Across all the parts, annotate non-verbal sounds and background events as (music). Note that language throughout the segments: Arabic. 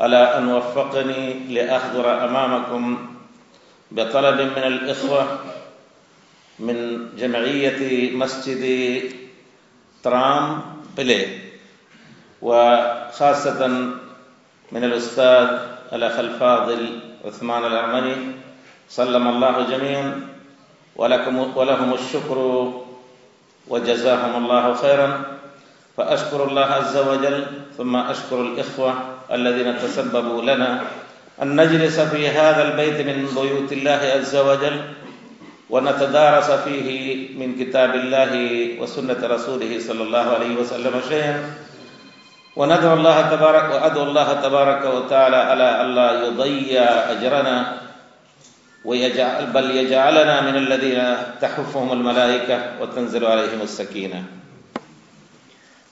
على أن وفقني لأحضر أمامكم بطلب من الإخوة من جمعية مسجد ترام بلي وخاصة من الأستاذ الأخ الفاضل عثمان الأرمني سلم الله جميعا ولكم ولهم الشكر وجزاهم الله خيرا فأشكر الله عز وجل ثم أشكر الإخوة الذين تسببوا لنا أن نجلس في هذا البيت من بيوت الله عز وجل ونتدارس فيه من كتاب الله وسنة رسوله صلى الله عليه وسلم شيئا وندعو الله تبارك وأدعو الله تبارك وتعالى على ألا يضيع أجرنا ويجعل بل يجعلنا من الذين تحفهم الملائكة وتنزل عليهم السكينة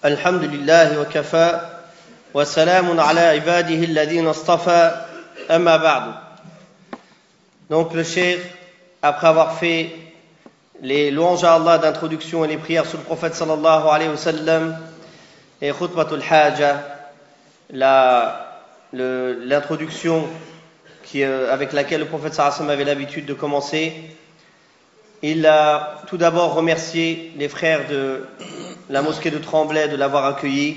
الحمد لله وكفى Donc le cheikh, après avoir fait les louanges à Allah d'introduction et les prières sur le prophète sallallahu alayhi wa sallam et khutbatul haja, l'introduction euh, avec laquelle le prophète sallallahu alayhi wa sallam avait l'habitude de commencer, il a tout d'abord remercié les frères de la mosquée de Tremblay de l'avoir accueilli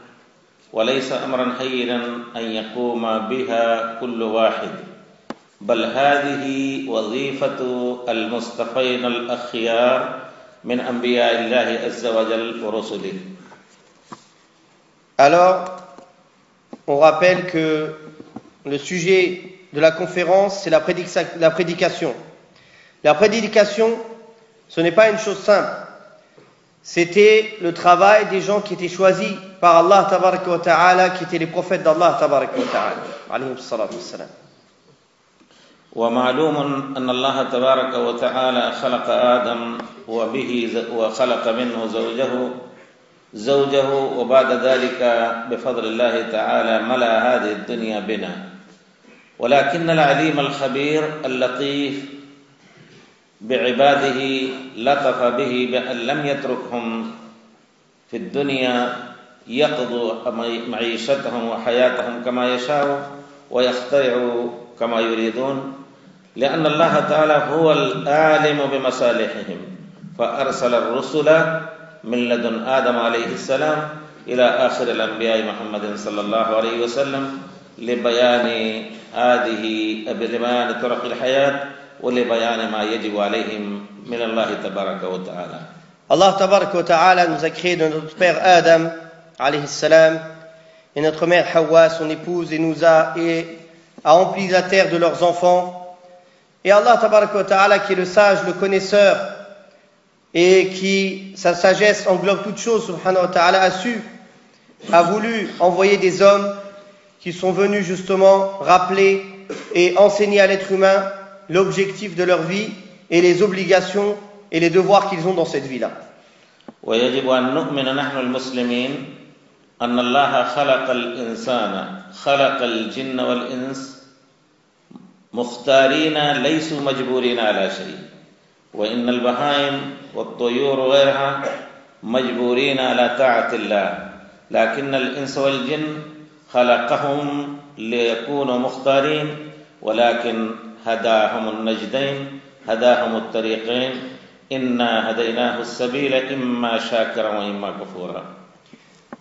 Alors, on rappelle que le sujet de la conférence, c'est la, prédication. La prédication, ce n'est pas une chose simple. c'était le travail des gens qui étaient choisis par Allah tabarak wa ta'ala, qui étaient les prophètes d'Allah tabarak wa ta'ala, alayhi salatu wassalam. ومعلوم أن الله تبارك وتعالى خلق آدم وبه وخلق منه زوجه زوجه وبعد ذلك بفضل الله تعالى ملا هذه الدنيا بنا ولكن العليم الخبير اللطيف بعباده لطف به بأن لم يتركهم في الدنيا يقضوا معيشتهم وحياتهم كما يشاء ويخترعوا كما يريدون لأن الله تعالى هو العالم بمصالحهم فأرسل الرسل من لدن آدم عليه السلام إلى آخر الأنبياء محمد صلى الله عليه وسلم لبيان هذه بلمان طرق الحياة Allah nous a créé de notre père Adam et notre mère Hawa son épouse et nous a et a empli la terre de leurs enfants et Allah ta'ala qui est le sage le connaisseur et qui sa sagesse englobe toutes choses, subhanahu wa ta'ala a su a voulu envoyer des hommes qui sont venus justement rappeler et enseigner à l'être humain l'objectif de leur vie et les obligations et les devoirs qu'ils ont dans cette vie-là. ويجب أن نؤمن نحن المسلمين أن الله خلق الإنسان خلق الجن والإنس مختارين ليسوا مجبورين على شيء وإن البهائم والطيور وغيرها مجبورين على طاعة الله لكن الإنس والجن خلقهم ليكونوا مختارين ولكن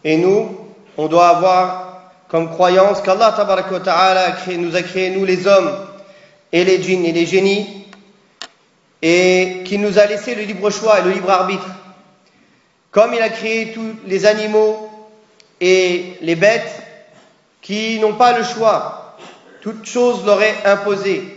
Et nous, on doit avoir comme croyance qu'Allah nous a créé, nous les hommes et les djinns et les génies, et qu'il nous a laissé le libre choix et le libre arbitre. Comme il a créé tous les animaux et les bêtes qui n'ont pas le choix, toute chose leur est imposée.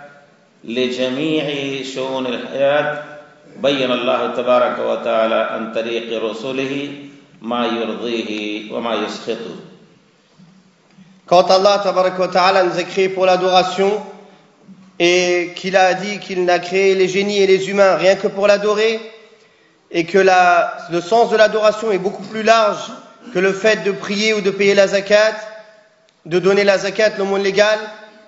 Quand Allah ta'ala nous a créés pour l'adoration et qu'il a dit qu'il n'a créé les génies et les humains rien que pour l'adorer et que la, le sens de l'adoration est beaucoup plus large que le fait de prier ou de payer la zakat, de donner la zakat, le monde légal,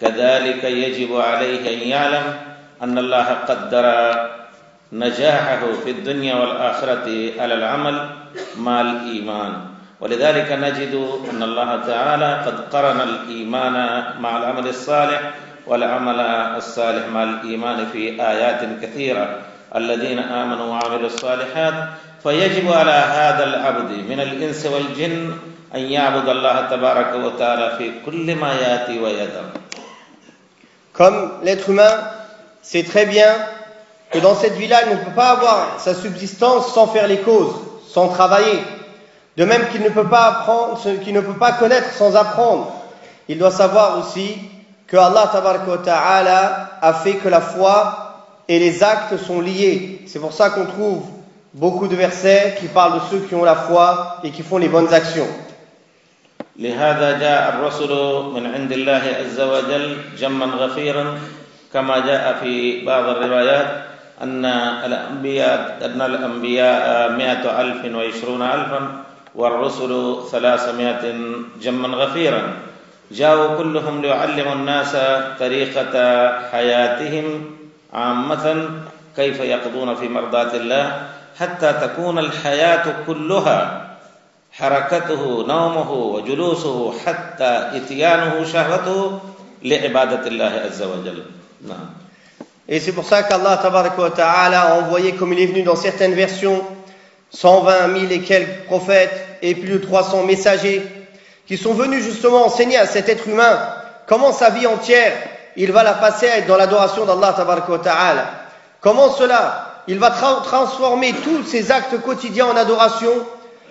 كذلك يجب عليه أن يعلم أن الله قدر نجاحه في الدنيا والآخرة على العمل مع الإيمان ولذلك نجد أن الله تعالى قد قرن الإيمان مع العمل الصالح والعمل الصالح مع الإيمان في آيات كثيرة الذين آمنوا وعملوا الصالحات فيجب على هذا العبد من الإنس والجن أن يعبد الله تبارك وتعالى في كل ما يأتي ويذر Comme l'être humain sait très bien que dans cette vie-là, il ne peut pas avoir sa subsistance sans faire les causes, sans travailler. De même qu'il ne peut pas apprendre, qu'il ne peut pas connaître sans apprendre. Il doit savoir aussi que Allah a fait que la foi et les actes sont liés. C'est pour ça qu'on trouve beaucoup de versets qui parlent de ceux qui ont la foi et qui font les bonnes actions. لهذا جاء الرسل من عند الله عز وجل جما غفيرا كما جاء في بعض الروايات أن الأنبياء أن الأنبياء مائة ألف وعشرون ألفا والرسل ثلاثمائة جما غفيرا جاءوا كلهم ليعلموا الناس طريقة حياتهم عامة كيف يقضون في مرضاة الله حتى تكون الحياة كلها Et c'est pour ça qu'Allah a envoyé, comme il est venu dans certaines versions, 120 000 et quelques prophètes et plus de 300 messagers qui sont venus justement enseigner à cet être humain comment sa vie entière il va la passer à être dans l'adoration d'Allah Ta'ala. Comment cela Il va transformer tous ses actes quotidiens en adoration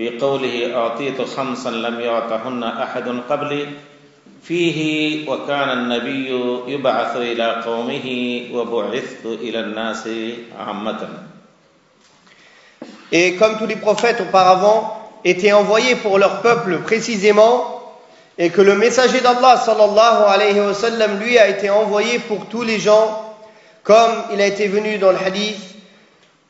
Et comme tous les prophètes auparavant étaient envoyés pour leur peuple précisément, et que le messager d'Allah sallallahu alayhi wa lui a été envoyé pour tous les gens, comme il a été venu dans le hadith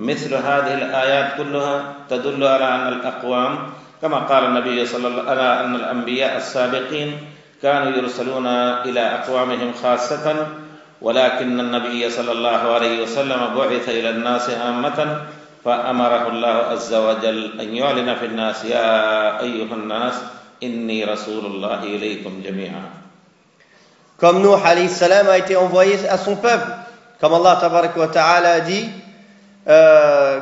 مثل هذه الآيات كلها تدل على أن الأقوام كما قال النبي صلى الله عليه وسلم أن الأنبياء السابقين كانوا يرسلون إلى أقوامهم خاصة ولكن النبي صلى الله عليه وسلم بعث إلى الناس عامة فأمره الله عز وجل أن يعلن في الناس يا أيها الناس إني رسول الله إليكم جميعا Comme Nuh alayhi salam a été envoyé à son peuple, comme Allah a dit Euh,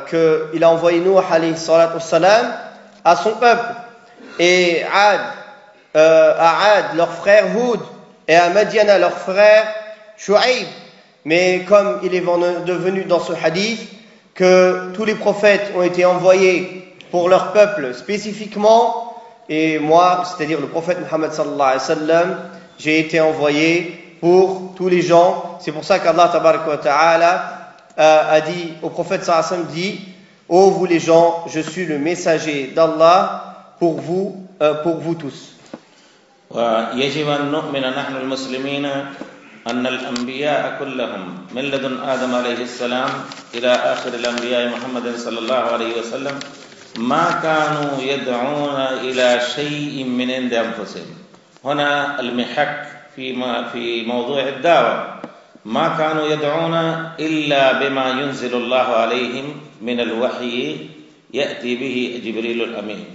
qu'il a envoyé nous à son peuple et Ad, euh, à Ad, leur frère Houd et à Madiana, leur frère Shu'aib. Mais comme il est devenu dans ce hadith que tous les prophètes ont été envoyés pour leur peuple spécifiquement, et moi, c'est-à-dire le prophète Muhammad sallam, j'ai été envoyé pour tous les gens. C'est pour ça qu'Allah ta'ala Euh, a dit au prophète sallam dit Ô oh, vous les gens, je suis le messager d'Allah pour vous, euh, pour vous tous. ويجب أن نؤمن نحن المسلمين أن الأنبياء كلهم من لدن آدم عليه السلام إلى آخر الأنبياء محمد صلى الله عليه وسلم ما كانوا يدعون إلى شيء من عند أنفسهم هنا المحك في في موضوع الدعوة ما كانوا يدعون إلا بما ينزل الله عليهم من الوحي يأتي به جبريل الأمين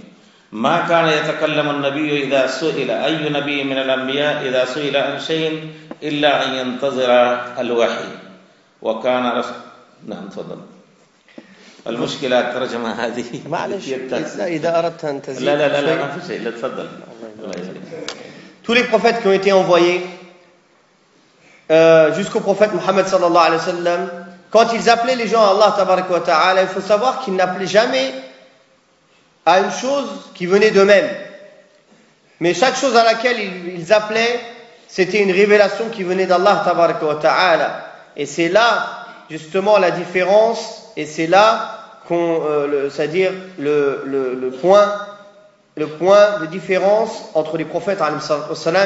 ما كان يتكلم النبي إذا سئل أي نبي من الأنبياء إذا سئل عن شيء إلا أن ينتظر الوحي وكان رسول نعم تفضل المشكلة الترجمة هذه معلش (laughs) إذا أردت أن تزيد لا لا لا, ما في شيء لا تفضل Tous les prophètes qui ont été envoyés Euh, jusqu'au prophète Muhammad sallallahu alayhi wa sallam, quand ils appelaient les gens à Allah ta'ala, il faut savoir qu'ils n'appelaient jamais à une chose qui venait d'eux-mêmes. Mais chaque chose à laquelle ils, appelaient, c'était une révélation qui venait d'Allah wa ta'ala. Et c'est là, justement, la différence, et c'est là qu'on, euh, c'est-à-dire le, point, le point de différence entre les prophètes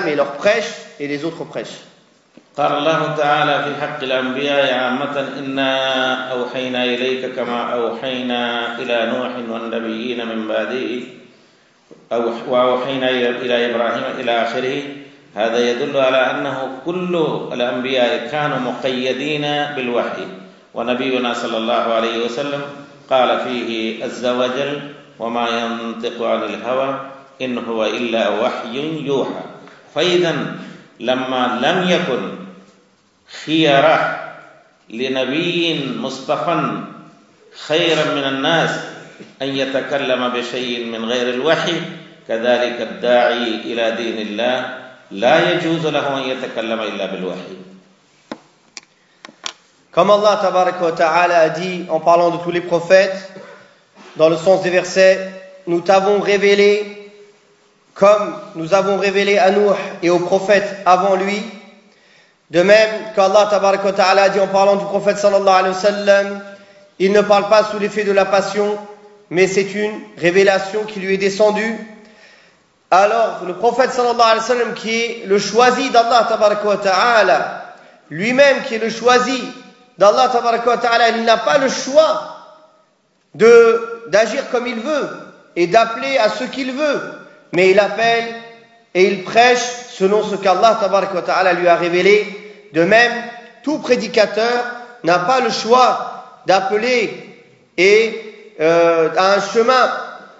et leurs prêches et les autres prêches. قال الله تعالى في حق الأنبياء عامة إنا أوحينا إليك كما أوحينا إلى نوح والنبيين من بعده وأوحينا إلى إبراهيم إلى آخره هذا يدل على أنه كل الأنبياء كانوا مقيدين بالوحي ونبينا صلى الله عليه وسلم قال فيه عز وجل وما ينطق عن الهوى إن هو إلا وحي يوحى فإذا لما لم يكن خيرة لنبي مصطفى خيرا من الناس أن يتكلم بشيء من غير الوحي كذلك الداعي إلى دين الله لا يجوز له أن يتكلم إلا بالوحي Comme Allah tabarak wa ta'ala a dit en parlant de tous les prophètes, dans le sens des versets, nous t'avons révélé comme nous avons révélé à Nuh et aux prophètes avant lui, De même qu'Allah ta'ala a dit en parlant du prophète sallallahu alayhi wa sallam, il ne parle pas sous l'effet de la passion, mais c'est une révélation qui lui est descendue. Alors, le prophète sallallahu alayhi wa sallam, qui est le choisi d'Allah ta'ala, lui-même qui est le choisi d'Allah ta'ala, il n'a pas le choix de, d'agir comme il veut et d'appeler à ce qu'il veut, mais il appelle et il prêche selon ce qu'Allah lui a révélé. De même, tout prédicateur n'a pas le choix d'appeler et euh, à un chemin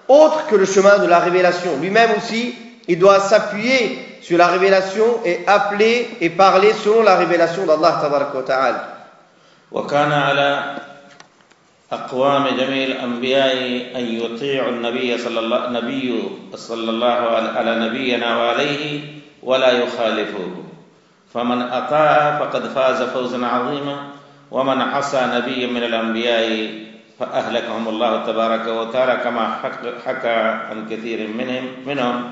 autre que le chemin de la révélation. Lui-même aussi, il doit s'appuyer sur la révélation et appeler et parler selon la révélation d'Allah ta'ala. أقوام جميع الأنبياء أن يطيعوا النبي صلى الله نبي صلى الله على نبينا وعليه ولا يخالفوه فمن أطاع فقد فاز فوزا عظيما ومن عصى نبي من الأنبياء فأهلكهم الله تبارك وتعالى كما حكى عن كثير منهم منهم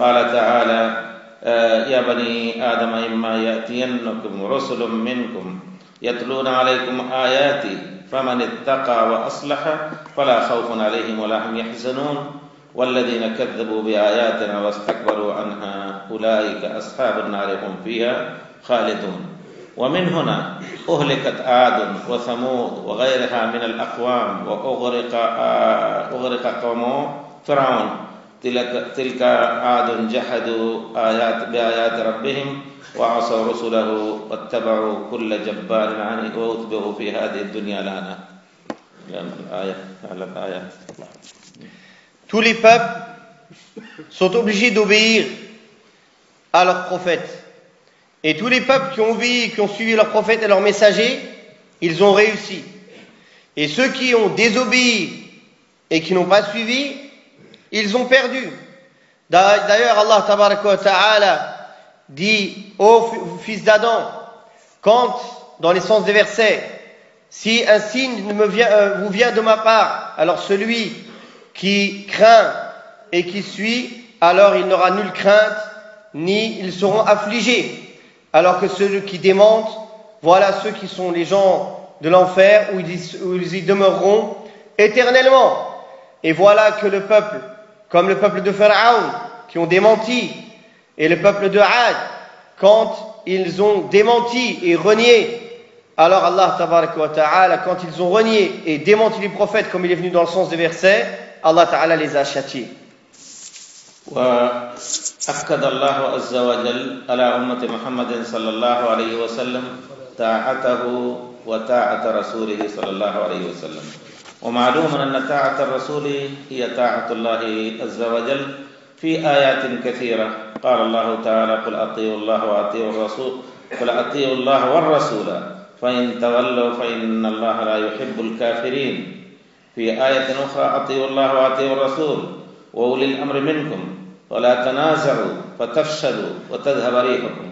قال تعالى آه، يا بني آدم إما يأتينكم رسل منكم يتلون عليكم آياتي فمن اتقى وأصلح فلا خوف عليهم ولا هم يحزنون والذين كذبوا بآياتنا واستكبروا عنها أولئك أصحاب النار هم فيها خالدون ومن هنا أهلكت عاد وثمود وغيرها من الأقوام وأغرق أغرق قوم فرعون تلك, تلك عاد جحدوا آيات بآيات ربهم Tous les peuples sont obligés d'obéir à leurs prophètes. Et tous les peuples qui ont obéi, qui ont suivi leurs prophètes et leurs messagers, ils ont réussi. Et ceux qui ont désobéi et qui n'ont pas suivi, ils ont perdu. D'ailleurs, Allah Ta'ala dit Ô fils d'Adam, quand, dans les sens des versets, si un signe me vient, euh, vous vient de ma part, alors celui qui craint et qui suit, alors il n'aura nulle crainte, ni ils seront affligés. Alors que ceux qui démentent, voilà ceux qui sont les gens de l'enfer, où ils y demeureront éternellement. Et voilà que le peuple, comme le peuple de Pharaon, qui ont démenti, et le peuple de Had quand ils ont démenti et renié. Alors Allah ta'ala, quand ils ont renié et démenti les prophètes comme il est venu dans le sens des versets, Allah ta'ala les a châtiés. وأكد الله عز وجل على أمة محمد صلى الله عليه وسلم طاعته وطاعة رسوله صلى الله عليه وسلم ومعلوم أن طاعة الرسول هي طاعة الله عز وجل في قال الله تعالى قل أطيعوا الله وأطيعوا الرسول قل أطيعوا الله والرسول فإن تولوا فإن الله لا يحب الكافرين في آية أخرى أطيعوا الله وأطيعوا الرسول وأولي الأمر منكم ولا تنازعوا فتفشلوا وتذهب ريحكم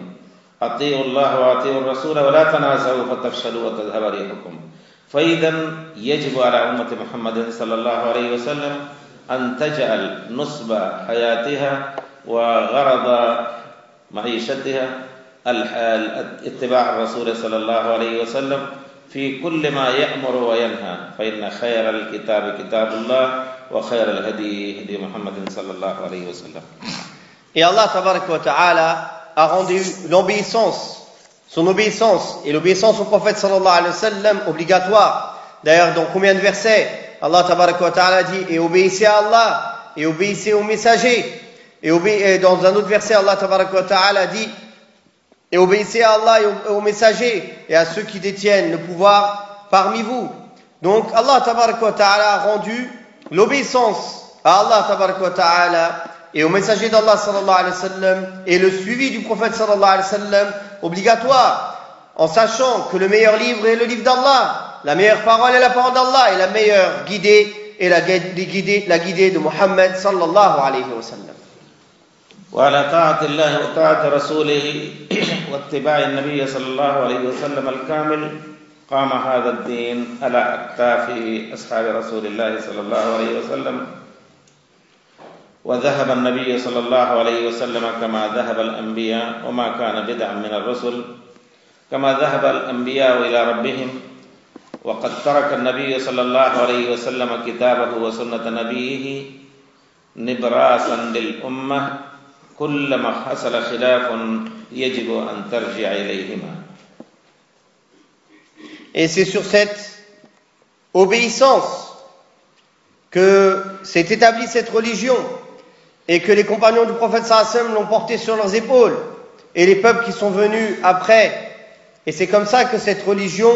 أطيعوا الله وأطيعوا الرسول ولا تنازعوا فتفشلوا وتذهب ريحكم فإذا يجب على أمة محمد صلى الله عليه وسلم أن تجعل نصب حياتها وغرض معيشتها اتباع الرسول صلى الله عليه وسلم في كل ما يأمر وينهى فإن خير الكتاب كتاب الله وخير الهدي هدي محمد صلى الله عليه وسلم Et Allah tabarak wa ta'ala a rendu l'obéissance, son obéissance et l'obéissance au prophète sallallahu alayhi wa sallam obligatoire. D'ailleurs, dans combien de versets Allah tabarak wa ta'ala dit « Et obéissez à Allah et obéissez aux messagers Et, dans un autre verset, Allah Ta'ala dit Et obéissez à Allah et aux messagers et à ceux qui détiennent le pouvoir parmi vous. Donc Allah Ta'ala a rendu l'obéissance à Allah Ta'ala et aux messagers d'Allah sallallahu Alaihi Wasallam et le suivi du prophète sallallahu Alaihi Wasallam obligatoire en sachant que le meilleur livre est le livre d'Allah, la meilleure parole est la parole d'Allah et la meilleure guidée est la guidée, de Muhammad sallallahu alayhi wa وعلى طاعة الله وطاعة رسوله واتباع النبي صلى الله عليه وسلم الكامل قام هذا الدين على أكتاف أصحاب رسول الله صلى الله عليه وسلم وذهب النبي صلى الله عليه وسلم كما ذهب الأنبياء وما كان بدعا من الرسل كما ذهب الأنبياء إلى ربهم وقد ترك النبي صلى الله عليه وسلم كتابه وسنة نبيه نبراسا للأمة Et c'est sur cette obéissance que s'est établie cette religion et que les compagnons du prophète sallam l'ont portée sur leurs épaules et les peuples qui sont venus après. Et c'est comme ça que cette religion,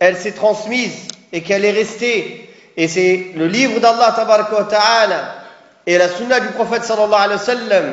elle s'est transmise et qu'elle est restée. Et c'est le livre d'Allah Ta'ala et la sunna du prophète sallallahu alayhi wa sallam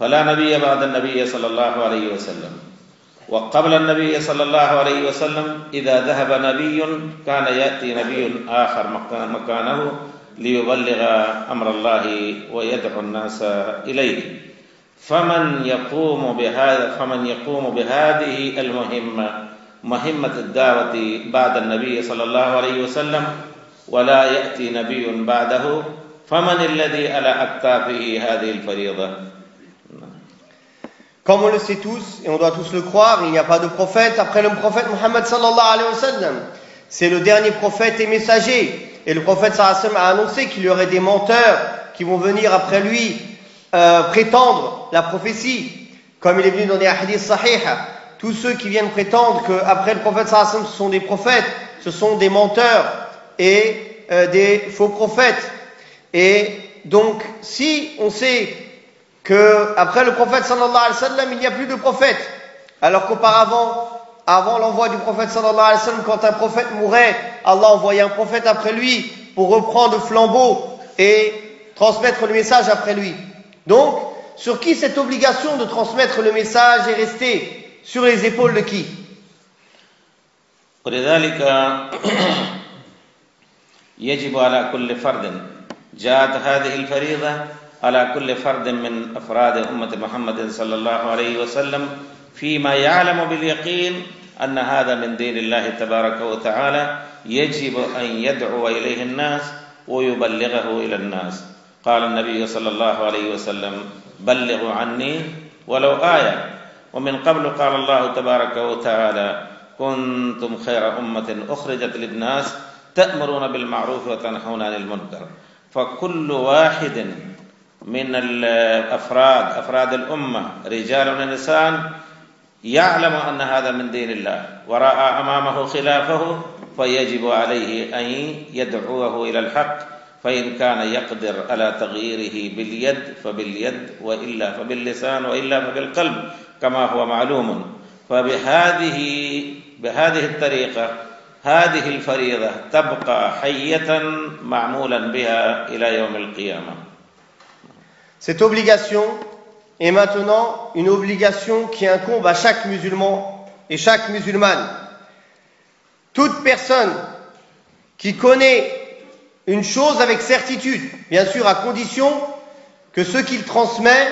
فلا نبي بعد النبي صلى الله عليه وسلم وقبل النبي صلى الله عليه وسلم إذا ذهب نبي كان يأتي نبي آخر مكانه ليبلغ أمر الله ويدعو الناس إليه فمن يقوم بهذا فمن يقوم بهذه المهمة مهمة الدعوة بعد النبي صلى الله عليه وسلم ولا يأتي نبي بعده فمن الذي على أكتافه هذه الفريضة Comme on le sait tous, et on doit tous le croire, il n'y a pas de prophète après le prophète Muhammad sallallahu alayhi wa sallam. C'est le dernier prophète et messager. Et le prophète sallallahu alayhi wa sallam a annoncé qu'il y aurait des menteurs qui vont venir après lui euh, prétendre la prophétie. Comme il est venu dans les hadiths sahih, tous ceux qui viennent prétendre qu'après le prophète sallallahu alayhi wa sallam ce sont des prophètes, ce sont des menteurs et euh, des faux prophètes. Et donc, si on sait que après le prophète sallallahu alayhi wa sallam, il n'y a plus de prophète. Alors qu'auparavant, avant, l'envoi du prophète sallallahu alayhi wa sallam, quand un prophète mourait, Allah envoyait un prophète après lui pour reprendre le flambeau et transmettre le message après lui. Donc, sur qui cette obligation de transmettre le message est restée Sur les épaules de qui (coughs) على كل فرد من أفراد أمة محمد صلى الله عليه وسلم فيما يعلم باليقين أن هذا من دين الله تبارك وتعالى يجب أن يدعو إليه الناس ويبلغه إلى الناس قال النبي صلى الله عليه وسلم بلغوا عني ولو آية ومن قبل قال الله تبارك وتعالى كنتم خير أمة أخرجت للناس تأمرون بالمعروف وتنهون عن المنكر فكل واحد من الأفراد أفراد الأمة رجال ونساء يعلم أن هذا من دين الله ورأى أمامه خلافه فيجب عليه أن يدعوه إلى الحق فإن كان يقدر على تغييره باليد فباليد وإلا فباللسان وإلا فبالقلب كما هو معلوم فبهذه بهذه الطريقة هذه الفريضة تبقى حية معمولا بها إلى يوم القيامة Cette obligation est maintenant une obligation qui incombe à chaque musulman et chaque musulmane. Toute personne qui connaît une chose avec certitude, bien sûr à condition que ce qu'il transmet,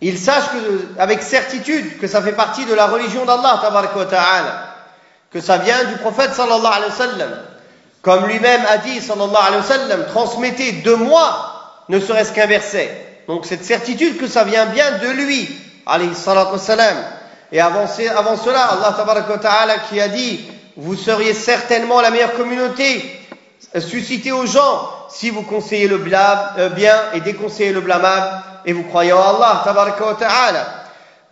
il sache que, avec certitude que ça fait partie de la religion d'Allah, que ça vient du prophète sallallahu alayhi wa Comme lui-même a dit sallallahu alayhi wa sallam, transmettez de moi ne serait-ce qu'un verset. Donc cette certitude que ça vient bien de lui, alayhi Et avant, cela, Allah ta'ala qui a dit, vous seriez certainement la meilleure communauté suscitée aux gens si vous conseillez le euh, bien et déconseillez le blâmable et vous croyez en Allah ta'ala.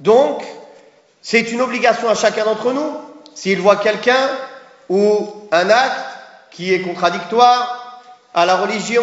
Donc, c'est une obligation à chacun d'entre nous, s'il voit quelqu'un ou un acte qui est contradictoire à la religion,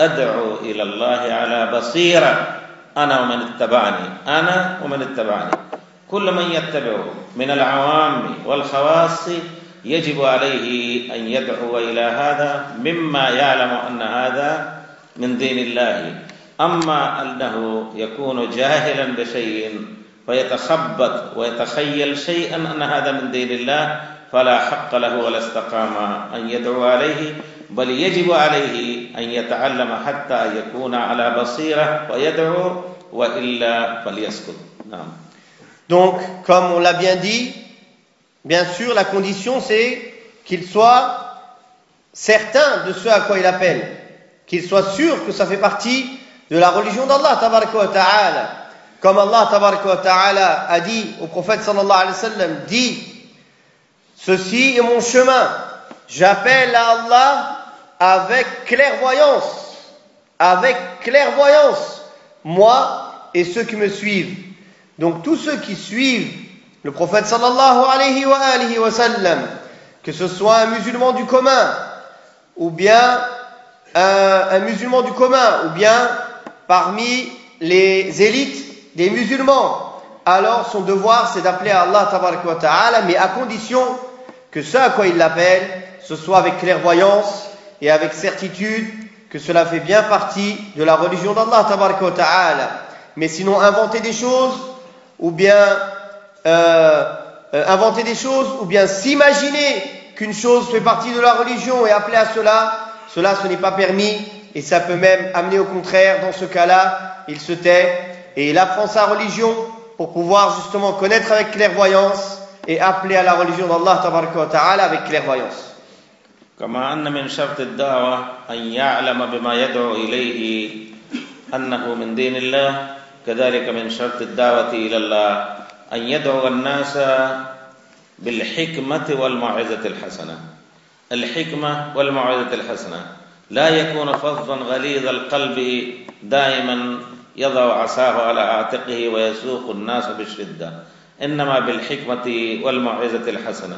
أدعو إلى الله على بصيرة أنا ومن اتبعني أنا ومن اتبعني كل من يتبعه من العوام والخواص يجب عليه أن يدعو إلى هذا مما يعلم أن هذا من دين الله أما أنه يكون جاهلا بشيء فيتخبط ويتخيل شيئا أن هذا من دين الله فلا حق له ولا استقام أن يدعو عليه بل يجب عليه Donc, comme on l'a bien dit, bien sûr, la condition c'est qu'il soit certain de ce à quoi il appelle, qu'il soit sûr que ça fait partie de la religion d'Allah, ta'ala. Comme Allah, ta'ala, a dit au prophète dit, ceci est mon chemin, j'appelle à Allah avec clairvoyance, avec clairvoyance, moi et ceux qui me suivent. Donc tous ceux qui suivent le prophète sallallahu alayhi wa, wa sallam, que ce soit un musulman du commun, ou bien euh, un, musulman du commun, ou bien parmi les élites des musulmans, alors son devoir c'est d'appeler à Allah ta'ala, mais à condition que ce à quoi il l'appelle, ce soit avec clairvoyance, et avec certitude que cela fait bien partie de la religion d'Allah ta'ala. Mais sinon inventer des choses ou bien euh, euh, inventer des choses ou bien s'imaginer qu'une chose fait partie de la religion et appeler à cela, cela ce n'est pas permis et ça peut même amener au contraire dans ce cas-là, il se tait et il apprend sa religion pour pouvoir justement connaître avec clairvoyance et appeler à la religion d'Allah ta'ala avec clairvoyance. كما أن من شرط الدعوة أن يعلم بما يدعو إليه أنه من دين الله كذلك من شرط الدعوة إلى الله أن يدعو الناس بالحكمة والموعظة الحسنة الحكمة والموعظة الحسنة لا يكون فظا غليظ القلب دائما يضع عصاه على عاتقه ويسوق الناس بالشدة إنما بالحكمة والموعظة الحسنة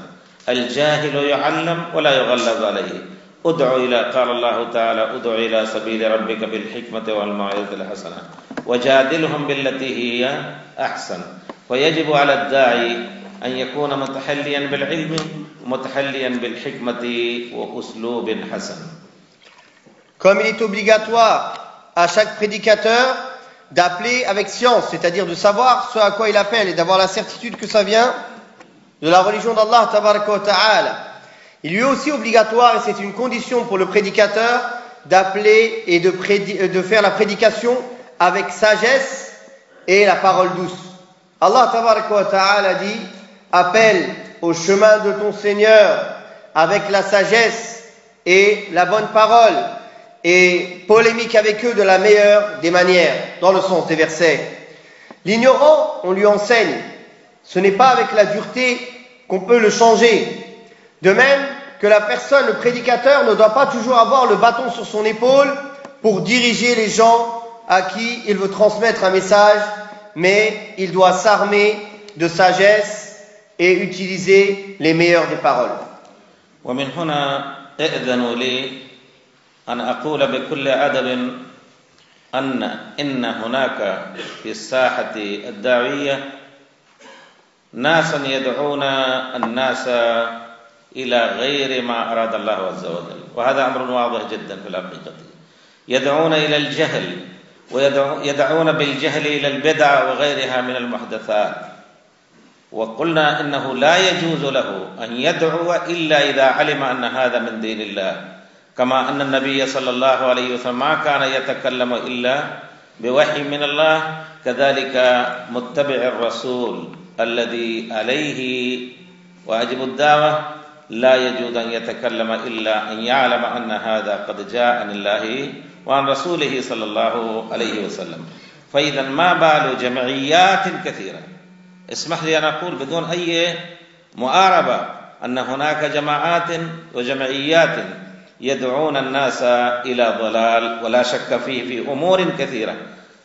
الجاهل يعلم ولا يغلظ عليه ادع الى قال الله تعالى ادع الى سبيل ربك بالحكمه والموعظه الحسنه وجادلهم بالتي هي احسن فيجب على الداعي ان يكون متحليا بالعلم متحليا بالحكمه واسلوب حسن Comme il est obligatoire à chaque prédicateur d'appeler avec science, c'est-à-dire de savoir ce à quoi il appelle et d'avoir la certitude que ça vient de la religion d'Allah Ta'ala. Il lui est aussi obligatoire, et c'est une condition pour le prédicateur, d'appeler et de, euh, faire la prédication avec sagesse et la parole douce. Allah Ta'ala dit, appelle au chemin de ton Seigneur avec la sagesse et la bonne parole et polémique avec eux de la meilleure des manières, dans le sens des versets. L'ignorant, on lui enseigne ce n'est pas avec la dureté qu'on peut le changer. De même que la personne, le prédicateur, ne doit pas toujours avoir le bâton sur son épaule pour diriger les gens à qui il veut transmettre un message, mais il doit s'armer de sagesse et utiliser les meilleures des paroles. ناسا يدعون الناس إلى غير ما أراد الله عز وجل وهذا أمر واضح جدا في الحقيقة يدعون إلى الجهل ويدعون بالجهل إلى البدع وغيرها من المحدثات وقلنا إنه لا يجوز له أن يدعو إلا إذا علم أن هذا من دين الله كما أن النبي صلى الله عليه وسلم ما كان يتكلم إلا بوحي من الله كذلك متبع الرسول الذي عليه واجب الدعوة لا يجوز أن يتكلم إلا أن يعلم أن هذا قد جاء عن الله وعن رسوله صلى الله عليه وسلم فإذا ما بال جمعيات كثيرة اسمح لي أن أقول بدون أي مؤاربة أن هناك جماعات وجمعيات يدعون الناس إلى ضلال ولا شك فيه في أمور كثيرة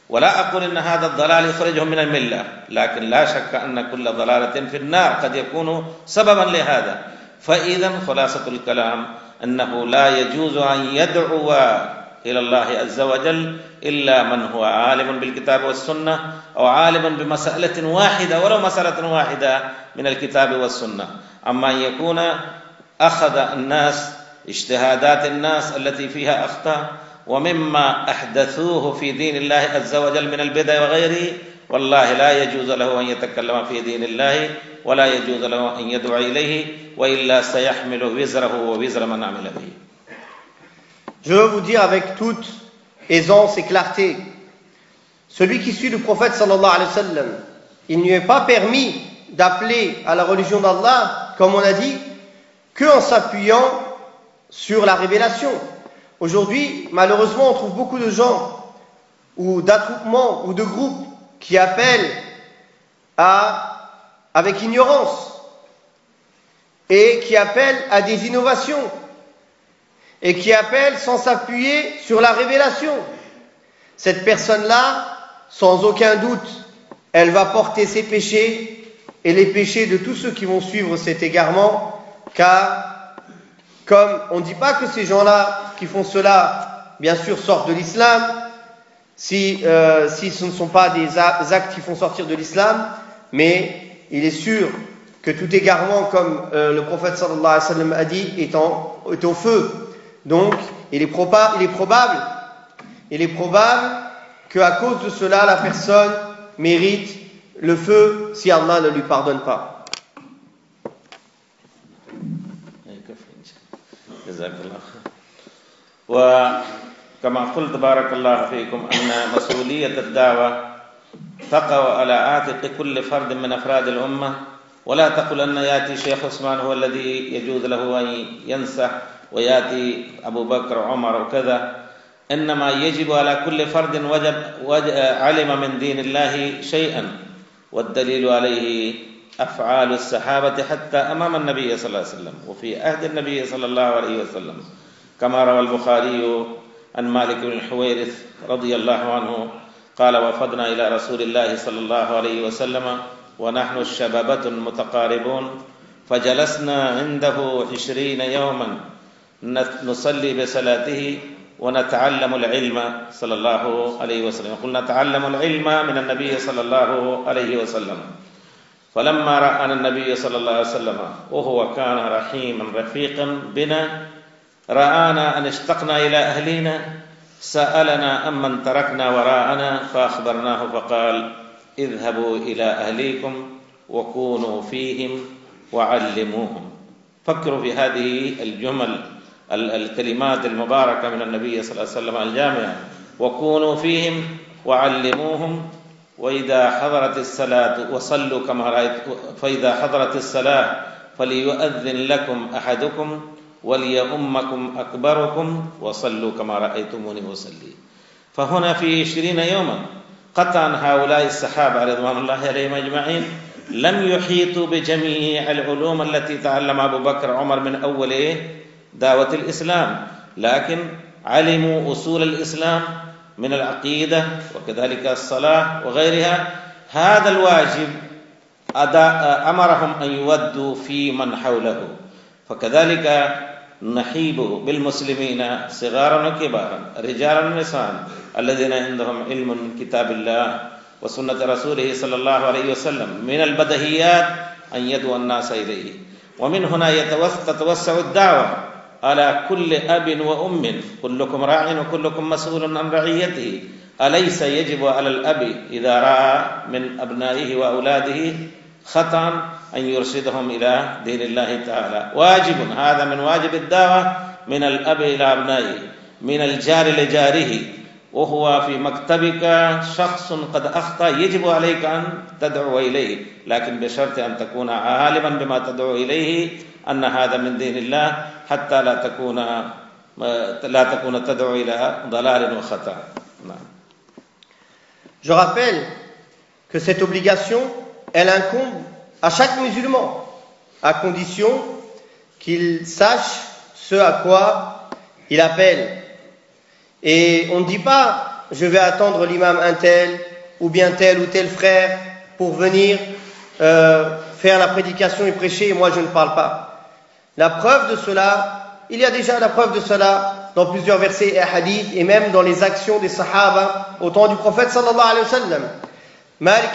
ولا أقول أن هذا الضلال يخرجهم من الملة لكن لا شك أن كل ضلالة في النار قد يكون سببا لهذا فإذا خلاصة الكلام أنه لا يجوز أن يدعو إلى الله عز وجل إلا من هو عالم بالكتاب والسنة أو عالم بمسألة واحدة ولو مسألة واحدة من الكتاب والسنة أما أن يكون أخذ الناس اجتهادات الناس التي فيها أخطاء Je veux vous dire avec toute aisance et clarté, celui qui suit le prophète sallallahu alayhi wa sallam, il ne est pas permis d'appeler à la religion d'Allah, comme on a dit, qu'en s'appuyant sur la révélation. Aujourd'hui, malheureusement, on trouve beaucoup de gens ou d'attroupements ou de groupes qui appellent à, avec ignorance et qui appellent à des innovations et qui appellent sans s'appuyer sur la révélation. Cette personne-là, sans aucun doute, elle va porter ses péchés et les péchés de tous ceux qui vont suivre cet égarement, car comme on ne dit pas que ces gens-là qui font cela, bien sûr, sortent de l'islam, si, euh, ce ne sont pas des actes qui font sortir de l'islam, mais il est sûr que tout égarement, comme euh, le prophète sallallahu alayhi wa sallam a dit, est, au feu. Donc, il est, il est probable, il est probable qu'à cause de cela, la personne mérite le feu si Allah ne lui pardonne pas. جزاك الله خير وكما قلت بارك الله فيكم أن مسؤولية الدعوة تقع على عاتق كل فرد من أفراد الأمة ولا تقل أن يأتي شيخ عثمان هو الذي يجوز له أن ينسح ويأتي أبو بكر عمر وكذا إنما يجب على كل فرد وجب علم من دين الله شيئا والدليل عليه أفعال الصحابة حتى أمام النبي صلى الله عليه وسلم وفي عهد النبي صلى الله عليه وسلم كما روى البخاري عن مالك بن الحويرث رضي الله عنه قال وفدنا إلى رسول الله صلى الله عليه وسلم ونحن الشبابة متقاربون فجلسنا عنده عشرين يوما نصلي بصلاته ونتعلم العلم صلى الله عليه وسلم قلنا نتعلم العلم من النبي صلى الله عليه وسلم فلما رأى النبي صلى الله عليه وسلم وهو كان رحيما رفيقا بنا رآنا أن اشتقنا إلى أهلينا سألنا أمن تركنا وراءنا فأخبرناه فقال اذهبوا إلى أهليكم وكونوا فيهم وعلموهم فكروا في هذه الجمل الكلمات المباركة من النبي صلى الله عليه وسلم الجامعة وكونوا فيهم وعلموهم وإذا حضرت الصلاة وصلوا كما رأيت فإذا حضرت الصلاة فليؤذن لكم أحدكم وليؤمكم أكبركم وصلوا كما رأيتموني أصلي فهنا في عشرين يوما قطعا هؤلاء الصحابة رضوان الله عليهم أجمعين لم يحيطوا بجميع العلوم التي تعلم أبو بكر عمر من أول إيه؟ دعوة الإسلام لكن علموا أصول الإسلام من العقيدة وكذلك الصلاة وغيرها هذا الواجب أداء أمرهم أن يودوا في من حوله فكذلك نحيب بالمسلمين صغارا وكبارا رجالا ونساء الذين عندهم علم من كتاب الله وسنة رسوله صلى الله عليه وسلم من البدهيات أن يدعو الناس إليه ومن هنا تتوسع الدعوة على كل أب وأم كلكم راع وكلكم مسؤول عن رعيته أليس يجب على الأب إذا رأى من أبنائه وأولاده خطأ أن يرشدهم إلى دين الله تعالى واجب هذا من واجب الدعوة من الأب إلى أبنائه من الجار لجاره وهو في مكتبك شخص قد أخطأ يجب عليك أن تدعو إليه لكن بشرط أن تكون عالما بما تدعو إليه Je rappelle que cette obligation, elle incombe à chaque musulman, à condition qu'il sache ce à quoi il appelle. Et on ne dit pas, je vais attendre l'imam un tel, ou bien tel ou tel frère, pour venir euh, faire la prédication et prêcher, et moi je ne parle pas. La preuve de cela, il y a déjà la preuve de cela dans plusieurs versets et hadiths et même dans les actions des sahaba au temps du prophète sallallahu alayhi wa sallam. Malik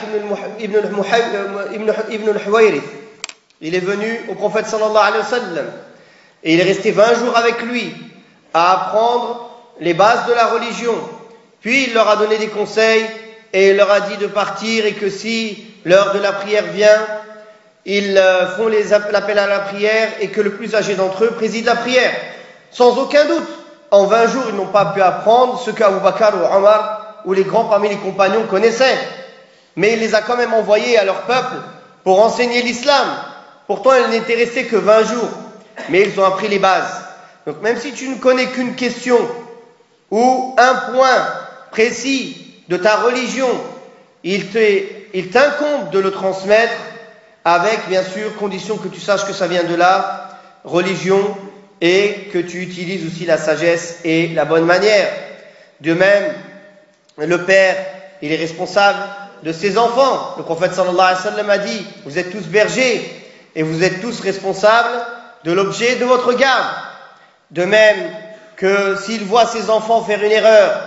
ibn, al-Huwayrith, il est venu au prophète sallallahu alayhi wa sallam et il est resté 20 jours avec lui à apprendre les bases de la religion. Puis il leur a donné des conseils et il leur a dit de partir et que si l'heure de la prière vient, ils euh, font l'appel à la prière et que le plus âgé d'entre eux préside la prière. Sans aucun doute, en 20 jours, ils n'ont pas pu apprendre ce qu'Abu Bakr ou Omar ou les grands parmi les compagnons connaissaient. Mais il les a quand même envoyés à leur peuple pour enseigner l'islam. Pourtant, ils n'étaient restés que 20 jours, mais ils ont appris les bases. Donc même si tu ne connais qu'une question ou un point précis de ta religion, il t'incombe de le transmettre avec bien sûr condition que tu saches que ça vient de la religion et que tu utilises aussi la sagesse et la bonne manière. De même, le père, il est responsable de ses enfants. Le prophète sallallahu alayhi wa sallam a dit, vous êtes tous bergers et vous êtes tous responsables de l'objet de votre garde. De même que s'il voit ses enfants faire une erreur,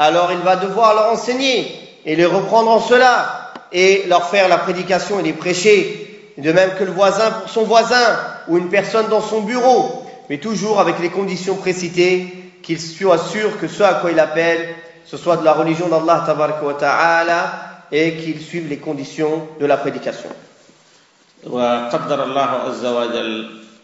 alors il va devoir leur enseigner et les reprendre en cela et leur faire la prédication et les prêcher, de même que le voisin pour son voisin ou une personne dans son bureau, mais toujours avec les conditions précitées, qu'il soit sûr que ce à quoi il appelle, ce soit de la religion d'Allah ta'ala et qu'ils suivent les conditions de la prédication.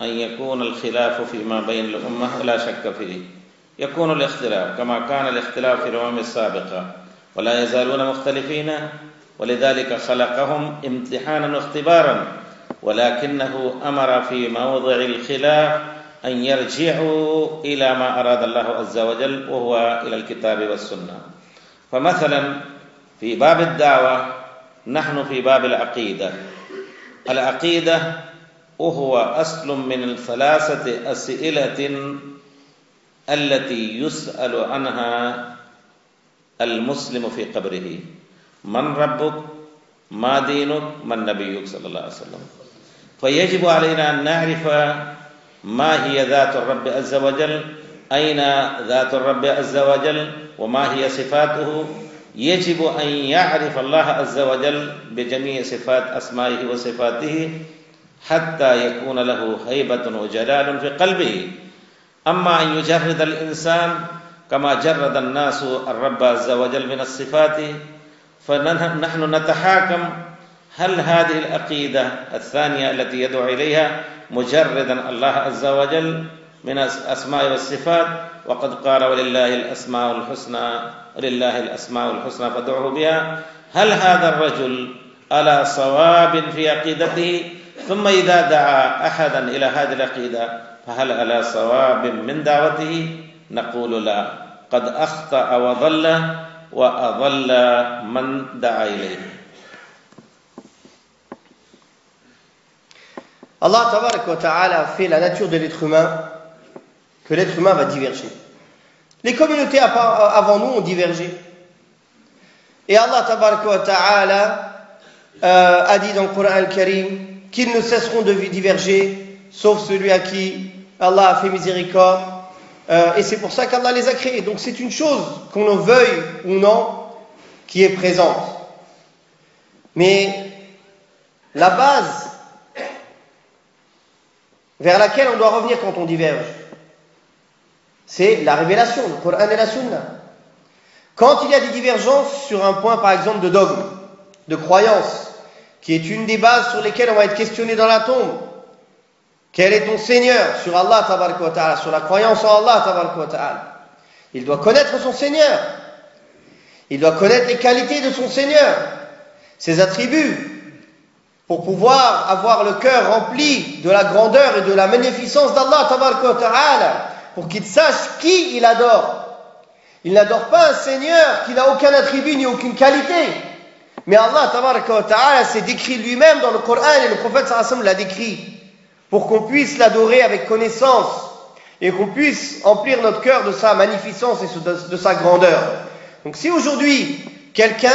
يكون الخلاف فيما بين ولذلك خلقهم امتحانا واختبارا ولكنه امر في موضع الخلاف ان يرجعوا الى ما اراد الله عز وجل وهو الى الكتاب والسنه فمثلا في باب الدعوه نحن في باب العقيده العقيده وهو اصل من ثلاثه اسئله التي يسال عنها المسلم في قبره من ربك ما دينك من نبيك صلى الله عليه وسلم فيجب علينا أن نعرف ما هي ذات الرب عز وجل أين ذات الرب عز وجل وما هي صفاته يجب أن يعرف الله عز وجل بجميع صفات أسمائه وصفاته حتى يكون له هيبة وجلال في قلبه أما أن يجرد الإنسان كما جرد الناس الرب عز وجل من الصفات فنحن نتحاكم هل هذه العقيدة الثانية التي يدعو إليها مجردا الله عز وجل من الأسماء والصفات وقد قال ولله الأسماء الحسنى لله الأسماء الحسنى فادعوه بها هل هذا الرجل على صواب في عقيدته ثم إذا دعا أحدا إلى هذه العقيدة فهل على صواب من دعوته نقول لا قد أخطأ وضل Allah ta'ala fait la nature de l'être humain, que l'être humain va diverger. Les communautés euh, avant nous ont divergé. Et Allah ta'ala euh, a dit dans le Coran al-Karim qu'ils ne cesseront de diverger, sauf celui à qui Allah a fait miséricorde euh, et c'est pour ça qu'Allah les a créés. Donc c'est une chose, qu'on en veuille ou non, qui est présente. Mais la base vers laquelle on doit revenir quand on diverge, c'est la révélation, le Coran et la Sunna. Quand il y a des divergences sur un point, par exemple, de dogme, de croyance, qui est une des bases sur lesquelles on va être questionné dans la tombe, quel est ton Seigneur sur Allah, ta'ala, sur la croyance en Allah, ta'ala. Il doit connaître son Seigneur. Il doit connaître les qualités de son Seigneur, ses attributs, pour pouvoir avoir le cœur rempli de la grandeur et de la magnificence d'Allah, ta'ala, pour qu'il sache qui il adore. Il n'adore pas un Seigneur qui n'a aucun attribut ni aucune qualité. Mais Allah, ta'ala, s'est décrit lui-même dans le Coran et le prophète, sallallahu l'a décrit pour qu'on puisse l'adorer avec connaissance et qu'on puisse emplir notre cœur de sa magnificence et de sa grandeur. Donc si aujourd'hui quelqu'un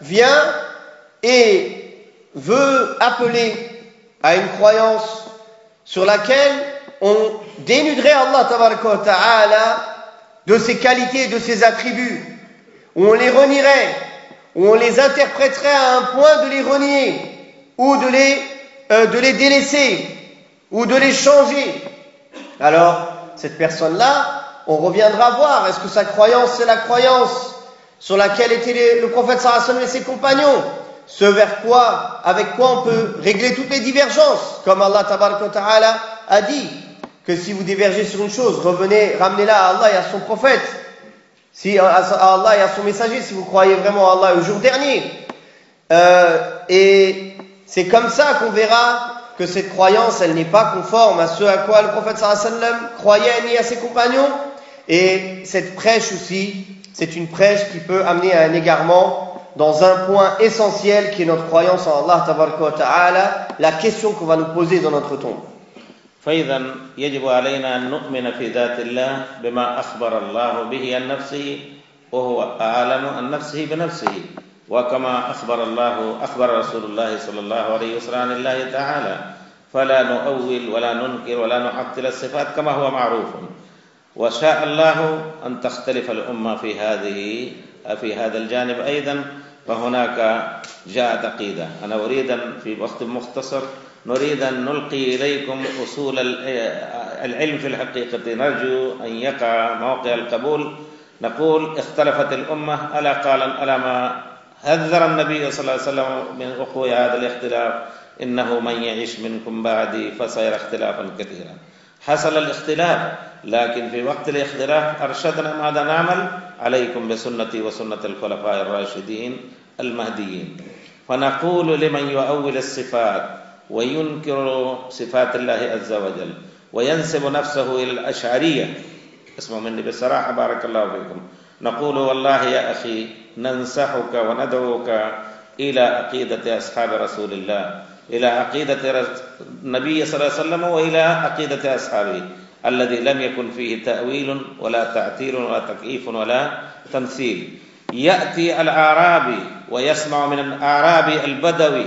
vient et veut appeler à une croyance sur laquelle on dénuderait Allah ta'ala de ses qualités, de ses attributs, où on les renierait, où on les interpréterait à un point de les renier ou de les euh, délaisser, ou de les changer. Alors, cette personne-là, on reviendra voir, est-ce que sa croyance, c'est la croyance sur laquelle était le prophète Sarasone et ses compagnons ce vers quoi, avec quoi on peut régler toutes les divergences, comme Allah Ta'ala a dit que si vous divergez sur une chose, revenez, ramenez-la à Allah et à son prophète, si, à Allah et à son messager, si vous croyez vraiment à Allah au jour dernier. Euh, et c'est comme ça qu'on verra que cette croyance, elle n'est pas conforme à ce à quoi le prophète sallam croyait ni à ses compagnons. Et cette prêche aussi, c'est une prêche qui peut amener à un égarement dans un point essentiel qui est notre croyance en Allah ta'ala, la question qu'on va nous poser dans notre tombe. وكما أخبر الله أخبر رسول الله صلى الله عليه وسلم عن الله تعالى فلا نؤول ولا ننكر ولا نعطل الصفات كما هو معروف وشاء الله أن تختلف الأمة في هذه في هذا الجانب أيضا فهناك جاء عقيدة أنا أريد في وقت مختصر نريد أن نلقي إليكم أصول العلم في الحقيقة نرجو أن يقع موقع القبول نقول اختلفت الأمة ألا قال ألا ما حذر النبي صلى الله عليه وسلم من وقوع هذا الاختلاف إنه من يعيش منكم بعدي فسير اختلافا كثيرا حصل الاختلاف لكن في وقت الاختلاف أرشدنا ماذا نعمل عليكم بسنتي وسنة الخلفاء الراشدين المهديين فنقول لمن يؤول الصفات وينكر صفات الله عز وجل وينسب نفسه إلى الأشعرية اسمعوا مني بصراحة بارك الله فيكم نقول والله يا أخي ننصحك وندعوك إلى عقيدة أصحاب رسول الله إلى عقيدة النبي صلى الله عليه وسلم وإلى عقيدة أصحابه الذي لم يكن فيه تأويل ولا تعتيل ولا تكييف ولا تمثيل يأتي الأعرابي ويسمع من الأعرابي البدوي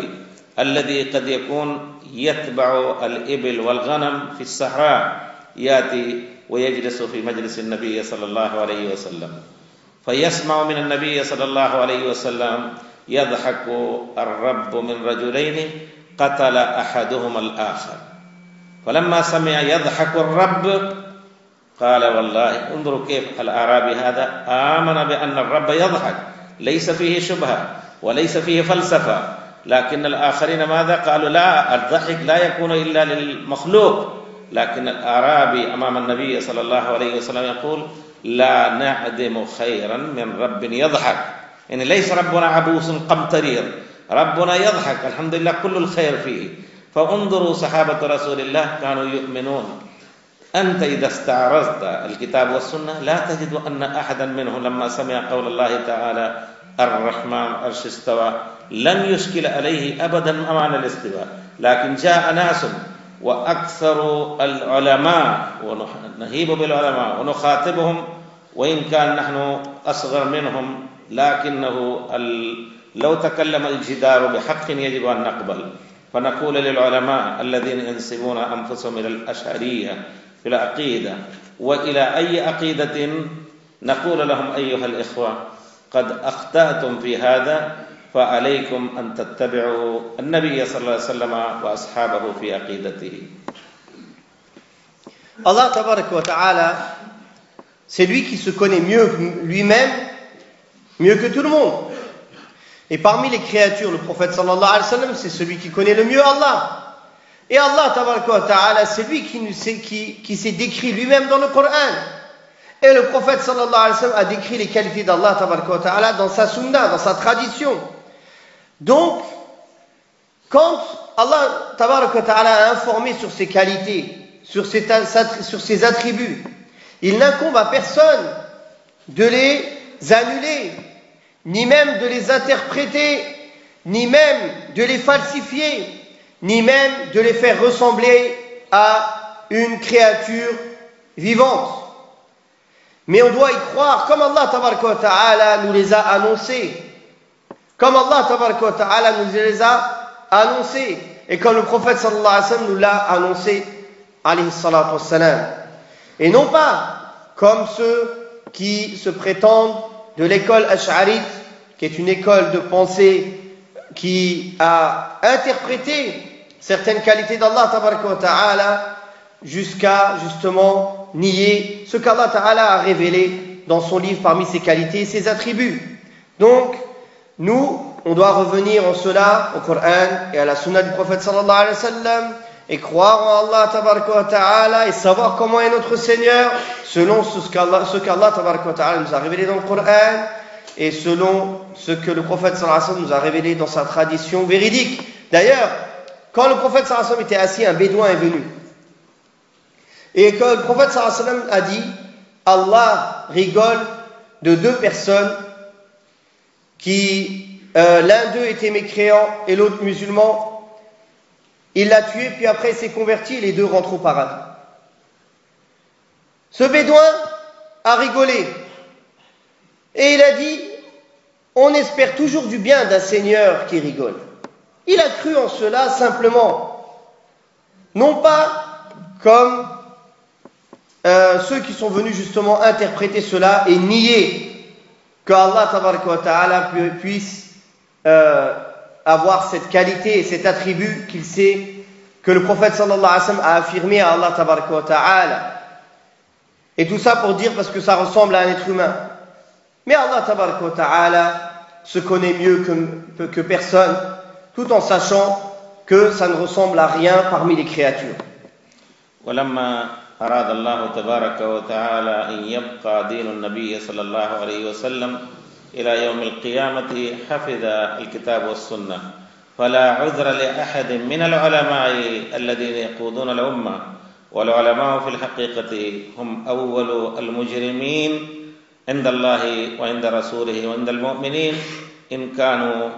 الذي قد يكون يتبع الإبل والغنم في الصحراء يأتي ويجلس في مجلس النبي صلى الله عليه وسلم فيسمع من النبي صلى الله عليه وسلم يضحك الرب من رجلين قتل احدهما الاخر فلما سمع يضحك الرب قال والله انظروا كيف الاعرابي هذا امن بان الرب يضحك ليس فيه شبهه وليس فيه فلسفه لكن الاخرين ماذا قالوا لا الضحك لا يكون الا للمخلوق لكن الاعرابي امام النبي صلى الله عليه وسلم يقول لا نعدم خيرا من رب يضحك يعني ليس ربنا عبوس قمترير ربنا يضحك الحمد لله كل الخير فيه فانظروا صحابة رسول الله كانوا يؤمنون أنت إذا استعرضت الكتاب والسنة لا تجد أن أحدا منهم لما سمع قول الله تعالى الرحمن أرش استوى لم يشكل عليه أبدا معنى الاستواء لكن جاء ناس وأكثر العلماء ونهيب بالعلماء ونخاطبهم وإن كان نحن أصغر منهم لكنه لو تكلم الجدار بحق يجب أن نقبل فنقول للعلماء الذين ينسبون أنفسهم إلى الأشعرية في العقيدة وإلى أي عقيدة نقول لهم أيها الإخوة قد أخطأتم في هذا فعليكم أن تتبعوا Allah Ta'ala, c'est lui qui se connaît mieux lui-même, mieux que tout le monde. Et parmi les créatures, le prophète sallallahu alayhi wa sallam, c'est celui qui connaît le mieux Allah. Et Allah Ta'ala, c'est lui qui, s'est décrit lui-même dans le Coran. Et le prophète sallallahu alayhi wa sallam a décrit les qualités d'Allah Ta'ala dans sa sunna, dans sa tradition. Donc, quand Allah a informé sur ses qualités, sur ses, attributs, il n'incombe à personne de les annuler, ni même de les interpréter, ni même de les falsifier, ni même de les faire ressembler à une créature vivante. Mais on doit y croire comme Allah nous les a annoncés. Comme Allah ta'ala nous les a annoncés et comme le prophète sallallahu alayhi wa sallam nous l'a annoncé alayhi Et non pas comme ceux qui se prétendent de l'école ash'arite qui est une école de pensée qui a interprété certaines qualités d'Allah ta'ala jusqu'à justement nier ce qu'Allah ta'ala a révélé dans son livre parmi ses qualités et ses attributs. Donc, nous, on doit revenir en cela au Coran et à la Sunna du prophète sallallahu alayhi wa sallam et croire en Allah ta'ala et savoir comment est notre Seigneur selon ce qu'Allah wa ta'ala nous a révélé dans le Coran et selon ce que le prophète sallallahu alayhi wa nous a révélé dans sa tradition véridique. D'ailleurs, quand le prophète sallallahu alayhi wa était assis, un bédouin est venu. Et que le prophète sallallahu alayhi a dit Allah rigole de deux personnes qui euh, l'un d'eux était mécréant et l'autre musulman, il l'a tué, puis après s'est converti, et les deux rentrent au paradis. Ce bédouin a rigolé et il a dit On espère toujours du bien d'un Seigneur qui rigole. Il a cru en cela simplement, non pas comme euh, ceux qui sont venus justement interpréter cela et nier que Allah wa ta'ala puisse euh, avoir cette qualité et cet attribut qu'il sait que le prophète sallallahu alayhi wa sallam a affirmé à Allah wa ta'ala. Et tout ça pour dire parce que ça ressemble à un être humain. Mais Allah wa ta'ala se connaît mieux que, que personne, tout en sachant que ça ne ressemble à rien parmi les créatures. أراد الله تبارك وتعالى أن يبقى دين النبي صلى الله عليه وسلم إلى يوم القيامة حفظ الكتاب والسنة فلا عذر لأحد من العلماء الذين يقودون الأمة والعلماء في الحقيقة هم أول المجرمين عند الله وعند رسوله وعند المؤمنين إن كانوا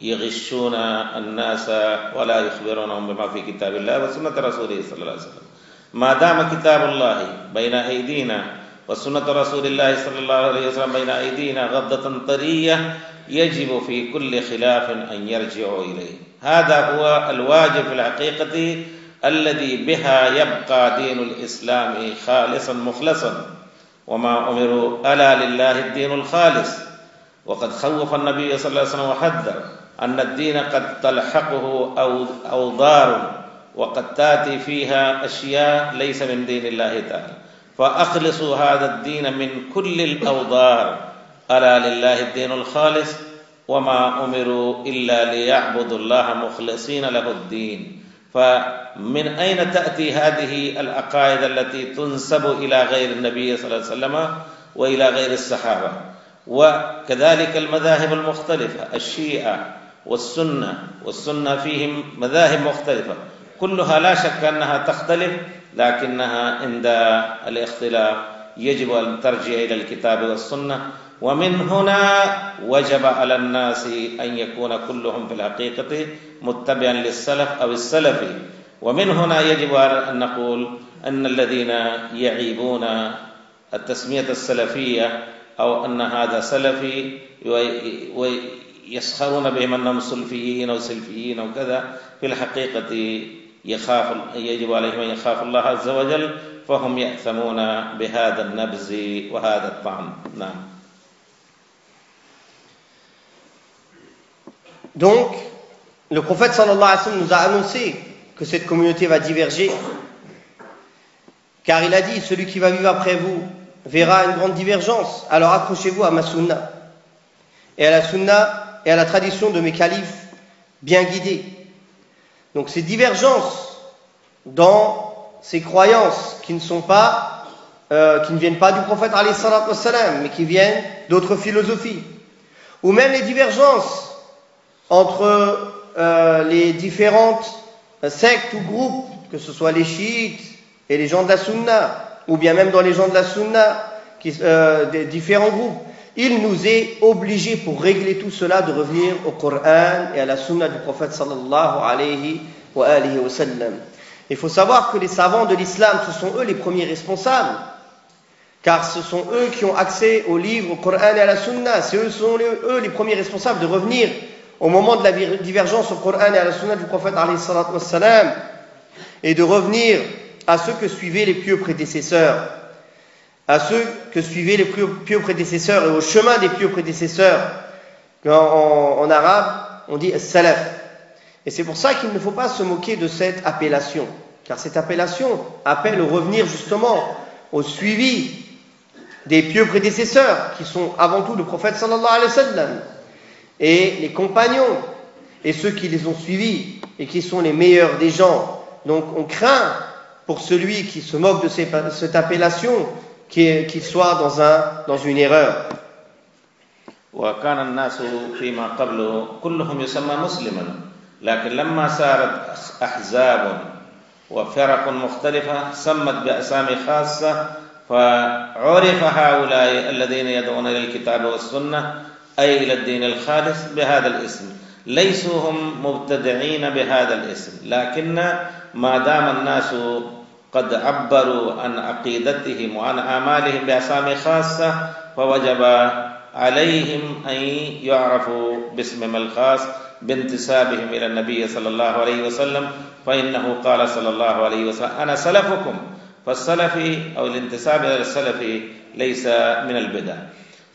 يغشون الناس ولا يخبرونهم بما في كتاب الله وسنة رسوله صلى الله عليه وسلم ما دام كتاب الله بين أيدينا وسنة رسول الله صلى الله عليه وسلم بين أيدينا غضة طرية يجب في كل خلاف أن يرجعوا إليه هذا هو الواجب في الحقيقة الذي بها يبقى دين الإسلام خالصا مخلصا وما أمروا ألا لله الدين الخالص وقد خوف النبي صلى الله عليه وسلم وحذر أن الدين قد تلحقه أوضار وقد تاتي فيها أشياء ليس من دين الله تعالى فأخلصوا هذا الدين من كل الأوضار ألا لله الدين الخالص وما أمروا إلا ليعبدوا الله مخلصين له الدين فمن أين تأتي هذه العقائد التي تنسب إلى غير النبي صلى الله عليه وسلم وإلى غير الصحابة وكذلك المذاهب المختلفة الشيعة والسنة والسنة فيهم مذاهب مختلفة كلها لا شك أنها تختلف لكنها عند الاختلاف يجب أن ترجع إلى الكتاب والسنة ومن هنا وجب على الناس أن يكون كلهم في الحقيقة متبعا للسلف أو السلفي ومن هنا يجب أن نقول أن الذين يعيبون التسمية السلفية أو أن هذا سلفي ويسخرون بهم أنهم سلفيين أو سلفيين أو كذا في الحقيقة Donc, le prophète sallallahu alayhi nous a annoncé que cette communauté va diverger, car il a dit Celui qui va vivre après vous verra une grande divergence, alors accrochez-vous à ma sunna et à la sunna et à la tradition de mes califes bien guidés. Donc ces divergences dans ces croyances qui ne sont pas, euh, qui ne viennent pas du prophète mais qui viennent d'autres philosophies, ou même les divergences entre euh, les différentes euh, sectes ou groupes, que ce soit les chiites et les gens de la sunna, ou bien même dans les gens de la sunna, des différents groupes il nous est obligé pour régler tout cela de revenir au Coran et à la Sunna du prophète sallallahu alayhi wa, Il faut savoir que les savants de l'islam, ce sont eux les premiers responsables, car ce sont eux qui ont accès au livre, au Coran et à la Sunna. Ce sont eux les premiers responsables de revenir au moment de la divergence au Coran et à la Sunna du prophète alayhi wa sallam, et de revenir à ce que suivaient les pieux prédécesseurs à ceux que suivaient les plus pieux prédécesseurs et au chemin des pieux prédécesseurs. En, en, arabe, on dit salaf. Et c'est pour ça qu'il ne faut pas se moquer de cette appellation, car cette appellation appelle au revenir justement au suivi des pieux prédécesseurs, qui sont avant tout le prophète sallallahu alayhi wa sallam, et les compagnons, et ceux qui les ont suivis, et qui sont les meilleurs des gens. Donc on craint pour celui qui se moque de cette appellation qu'il soit dans, un, dans une erreur. وكان الناس فيما قبله كلهم يسمى مسلما لكن لما صارت أحزاب وفرق مختلفة سمت بأسامي خاصة فعرف هؤلاء الذين يدعون إلى الكتاب والسنة أي إلى الدين الخالص بهذا الاسم ليسوا هم مبتدعين بهذا الاسم لكن ما دام الناس قد عبروا عن عقيدتهم وعن أعمالهم بأسامي خاصة فوجب عليهم أن يعرفوا باسمهم الخاص بانتسابهم إلى النبي صلى الله عليه وسلم فإنه قال صلى الله عليه وسلم أنا سلفكم فالسلفي أو الانتساب إلى السلفي ليس من البدع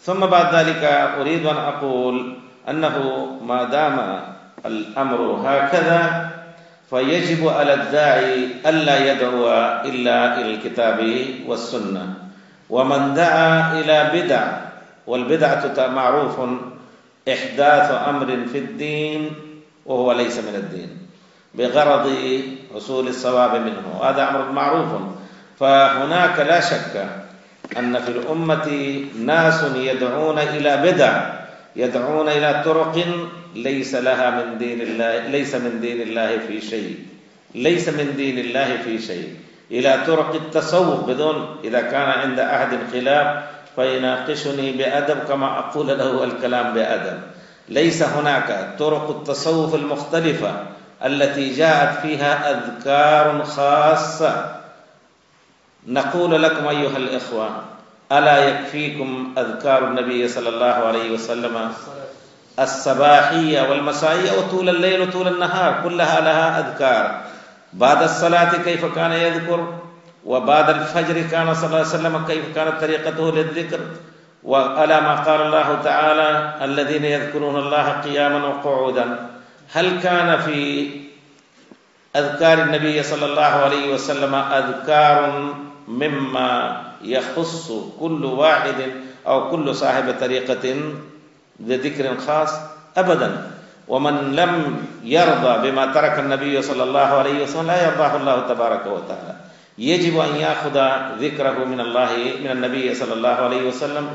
ثم بعد ذلك أريد أن أقول أنه ما دام الأمر هكذا فيجب على الداعي ألا يدعو إلا إلى الكتاب والسنة ومن دعا إلى بدع والبدعة معروف إحداث أمر في الدين وهو ليس من الدين بغرض حصول الصواب منه هذا أمر معروف فهناك لا شك أن في الأمة ناس يدعون إلى بدع يدعون إلى طرق ليس لها من دين الله ليس من دين الله في شيء ليس من دين الله في شيء إلى طرق التصوف بدون إذا كان عند أحد خلاف فيناقشني بأدب كما أقول له الكلام بأدب ليس هناك طرق التصوف المختلفة التي جاءت فيها أذكار خاصة نقول لكم أيها الإخوة ألا يكفيكم أذكار النبي صلى الله عليه وسلم الصباحية والمسائية وطول الليل وطول النهار كلها لها أذكار بعد الصلاة كيف كان يذكر وبعد الفجر كان صلى الله عليه وسلم كيف كانت طريقته للذكر وألا ما قال الله تعالى الذين يذكرون الله قياما وقعودا هل كان في أذكار النبي صلى الله عليه وسلم أذكار مما يخص كل واحد أو كل صاحب طريقة ذكر خاص أبدا ومن لم يرضى بما ترك النبي صلى الله عليه وسلم لا يرضاه الله تبارك وتعالى يجب أن يأخذ ذكره من الله من النبي صلى الله عليه وسلم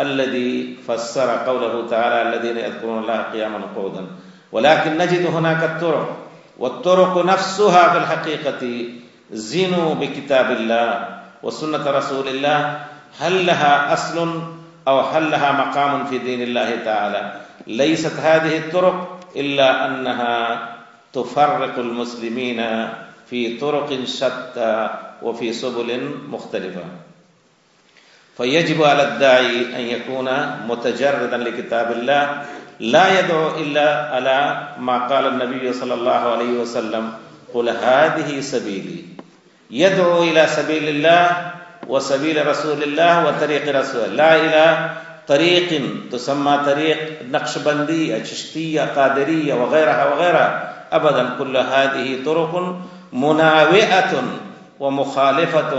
الذي فسر قوله تعالى الذين يذكرون الله قياما وقعودا ولكن نجد هناك الطرق والطرق نفسها في الحقيقة زنوا بكتاب الله وسنة رسول الله هل لها أصل أو هل لها مقام في دين الله تعالى ليست هذه الطرق إلا أنها تفرق المسلمين في طرق شتى وفي سبل مختلفة فيجب على الداعي أن يكون متجردا لكتاب الله لا يدعو إلا على ما قال النبي صلى الله عليه وسلم قل هذه سبيلي يدعو إلى سبيل الله وسبيل رسول الله وطريق رسول لا إلى طريق تسمى طريق نقشبندية چشتية قادرية وغيرها وغيرها أبدا كل هذه طرق مناوئة ومخالفة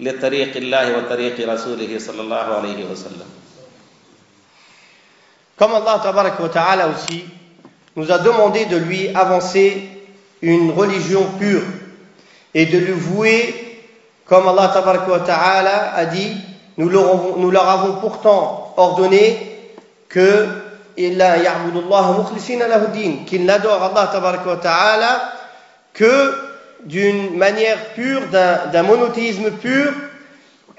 لطريق الله وطريق رسوله صلى الله عليه وسلم كما الله تبارك وتعالى aussi nous a demandé de lui avancer une religion pure et de le vouer, comme Allah ta'ala a dit, nous leur, avons, nous leur avons pourtant ordonné que qu'ils n'adore Allah ta'ala que d'une manière pure, d'un monothéisme pur,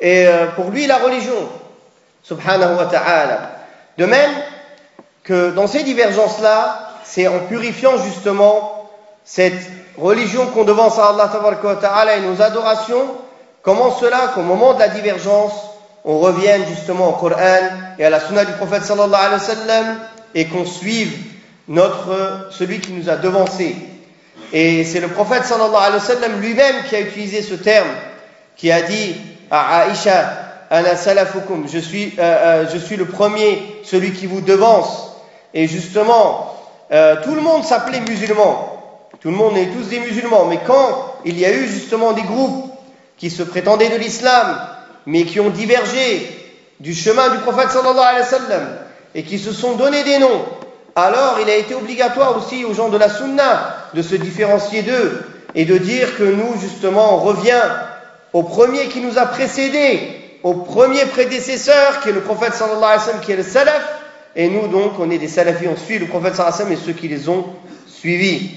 et euh, pour lui la religion, subhanahu wa ta'ala. De même que dans ces divergences-là, c'est en purifiant justement cette religion qu'on devance à Allah et nos adorations, comment cela qu'au moment de la divergence, on revienne justement au Coran et à la sunna du prophète et qu'on suive notre, celui qui nous a devancé Et c'est le prophète lui-même qui a utilisé ce terme, qui a dit à Aïcha, Ana salafukum, je suis, euh, euh, je suis le premier, celui qui vous devance. Et justement, euh, tout le monde s'appelait musulman. Tout le monde est tous des musulmans. Mais quand il y a eu justement des groupes qui se prétendaient de l'islam, mais qui ont divergé du chemin du prophète sallallahu alayhi wa sallam, et qui se sont donné des noms, alors il a été obligatoire aussi aux gens de la sunna de se différencier d'eux et de dire que nous, justement, on revient au premier qui nous a précédés, au premier prédécesseur qui est le prophète sallallahu alayhi wa sallam, qui est le salaf, et nous donc, on est des salafis, on suit le prophète sallallahu alayhi wa sallam et ceux qui les ont suivis.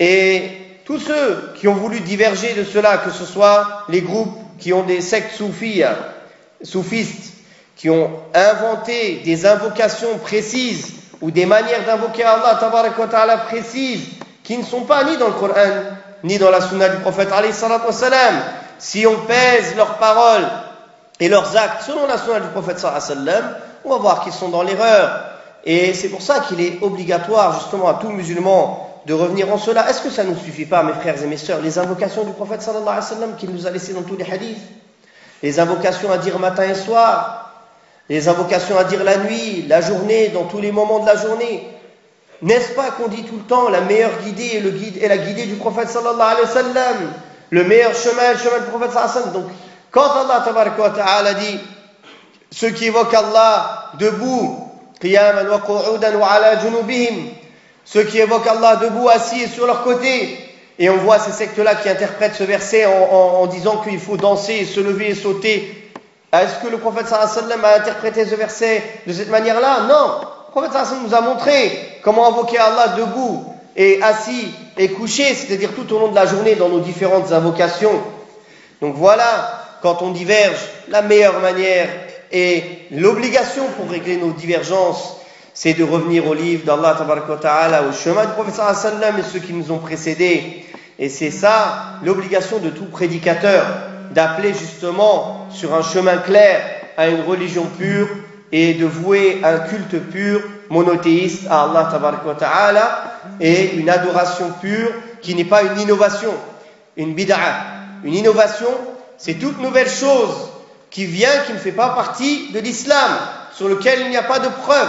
Et tous ceux qui ont voulu diverger de cela, que ce soit les groupes qui ont des sectes soufistes, qui ont inventé des invocations précises ou des manières d'invoquer Allah ta'ala précises qui ne sont pas ni dans le Coran ni dans la sunna du prophète wassalam. Si on pèse leurs paroles et leurs actes selon la sunna du prophète sallam, on va voir qu'ils sont dans l'erreur. Et c'est pour ça qu'il est obligatoire justement à tout musulman de revenir en cela. Est-ce que ça ne nous suffit pas, mes frères et mes soeurs les invocations du prophète sallallahu alayhi wa sallam qu'il nous a laissé dans tous les hadiths Les invocations à dire matin et soir, les invocations à dire la nuit, la journée, dans tous les moments de la journée. N'est-ce pas qu'on dit tout le temps la meilleure guidée est, le guide, est la guidée du prophète sallallahu alayhi wa sallam Le meilleur chemin est le chemin du prophète sallallahu alayhi wa sallam. Donc, quand Allah ta'ala dit ceux qui évoquent Allah debout, qu'udan wa ala junubihim ceux qui évoquent Allah debout, assis et sur leur côté. Et on voit ces sectes-là qui interprètent ce verset en, disant qu'il faut danser, se lever et sauter. Est-ce que le prophète sallam a interprété ce verset de cette manière-là Non. Le prophète sallam nous a montré comment invoquer Allah debout et assis et couché, c'est-à-dire tout au long de la journée dans nos différentes invocations. Donc voilà, quand on diverge, la meilleure manière et l'obligation pour régler nos divergences c'est de revenir au livre d'Allah Ta'ala, au chemin du prophète sallam et ceux qui nous ont précédés. Et c'est ça l'obligation de tout prédicateur, d'appeler justement sur un chemin clair à une religion pure et de vouer un culte pur, monothéiste à Allah Ta'ala et une adoration pure qui n'est pas une innovation, une bid'a. Une innovation, c'est toute nouvelle chose qui vient, qui ne fait pas partie de l'islam, sur lequel il n'y a pas de preuve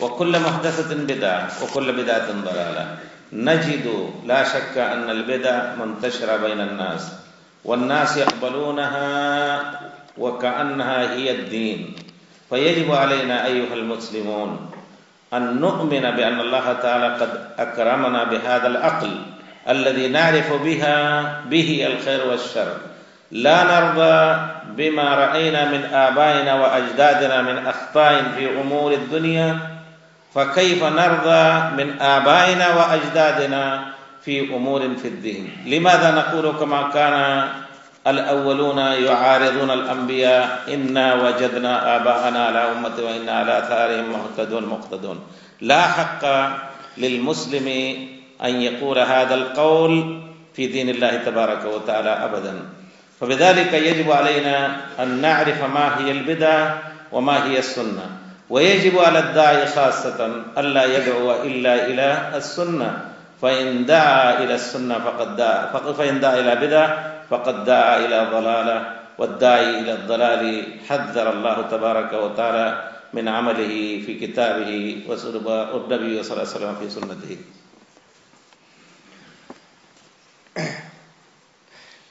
وكل محدثة بدعة وكل بدعة ضلالة نجد لا شك أن البدع منتشرة بين الناس والناس يقبلونها وكأنها هي الدين فيجب علينا أيها المسلمون أن نؤمن بأن الله تعالى قد أكرمنا بهذا العقل الذي نعرف بها به الخير والشر لا نرضى بما رأينا من آبائنا وأجدادنا من أخطاء في أمور الدنيا فكيف نرضى من آبائنا وأجدادنا في أمور في الدين لماذا نقول كما كان الأولون يعارضون الأنبياء إنا وجدنا آباءنا على أمة وإنا على آثارهم مهتدون مقتدون لا حق للمسلم أن يقول هذا القول في دين الله تبارك وتعالى أبدا فبذلك يجب علينا أن نعرف ما هي البدع وما هي السنة ويجب على الداعي خاصة ألا يدعو إلا إلى السنة فإن دعا إلى السنة فقد دعا فإن دعا إلى بدعة فقد دعا إلى ضلالة والداعي إلى الضلال حذر الله تبارك وتعالى من عمله في كتابه والنبي صلى الله عليه وسلم في سنته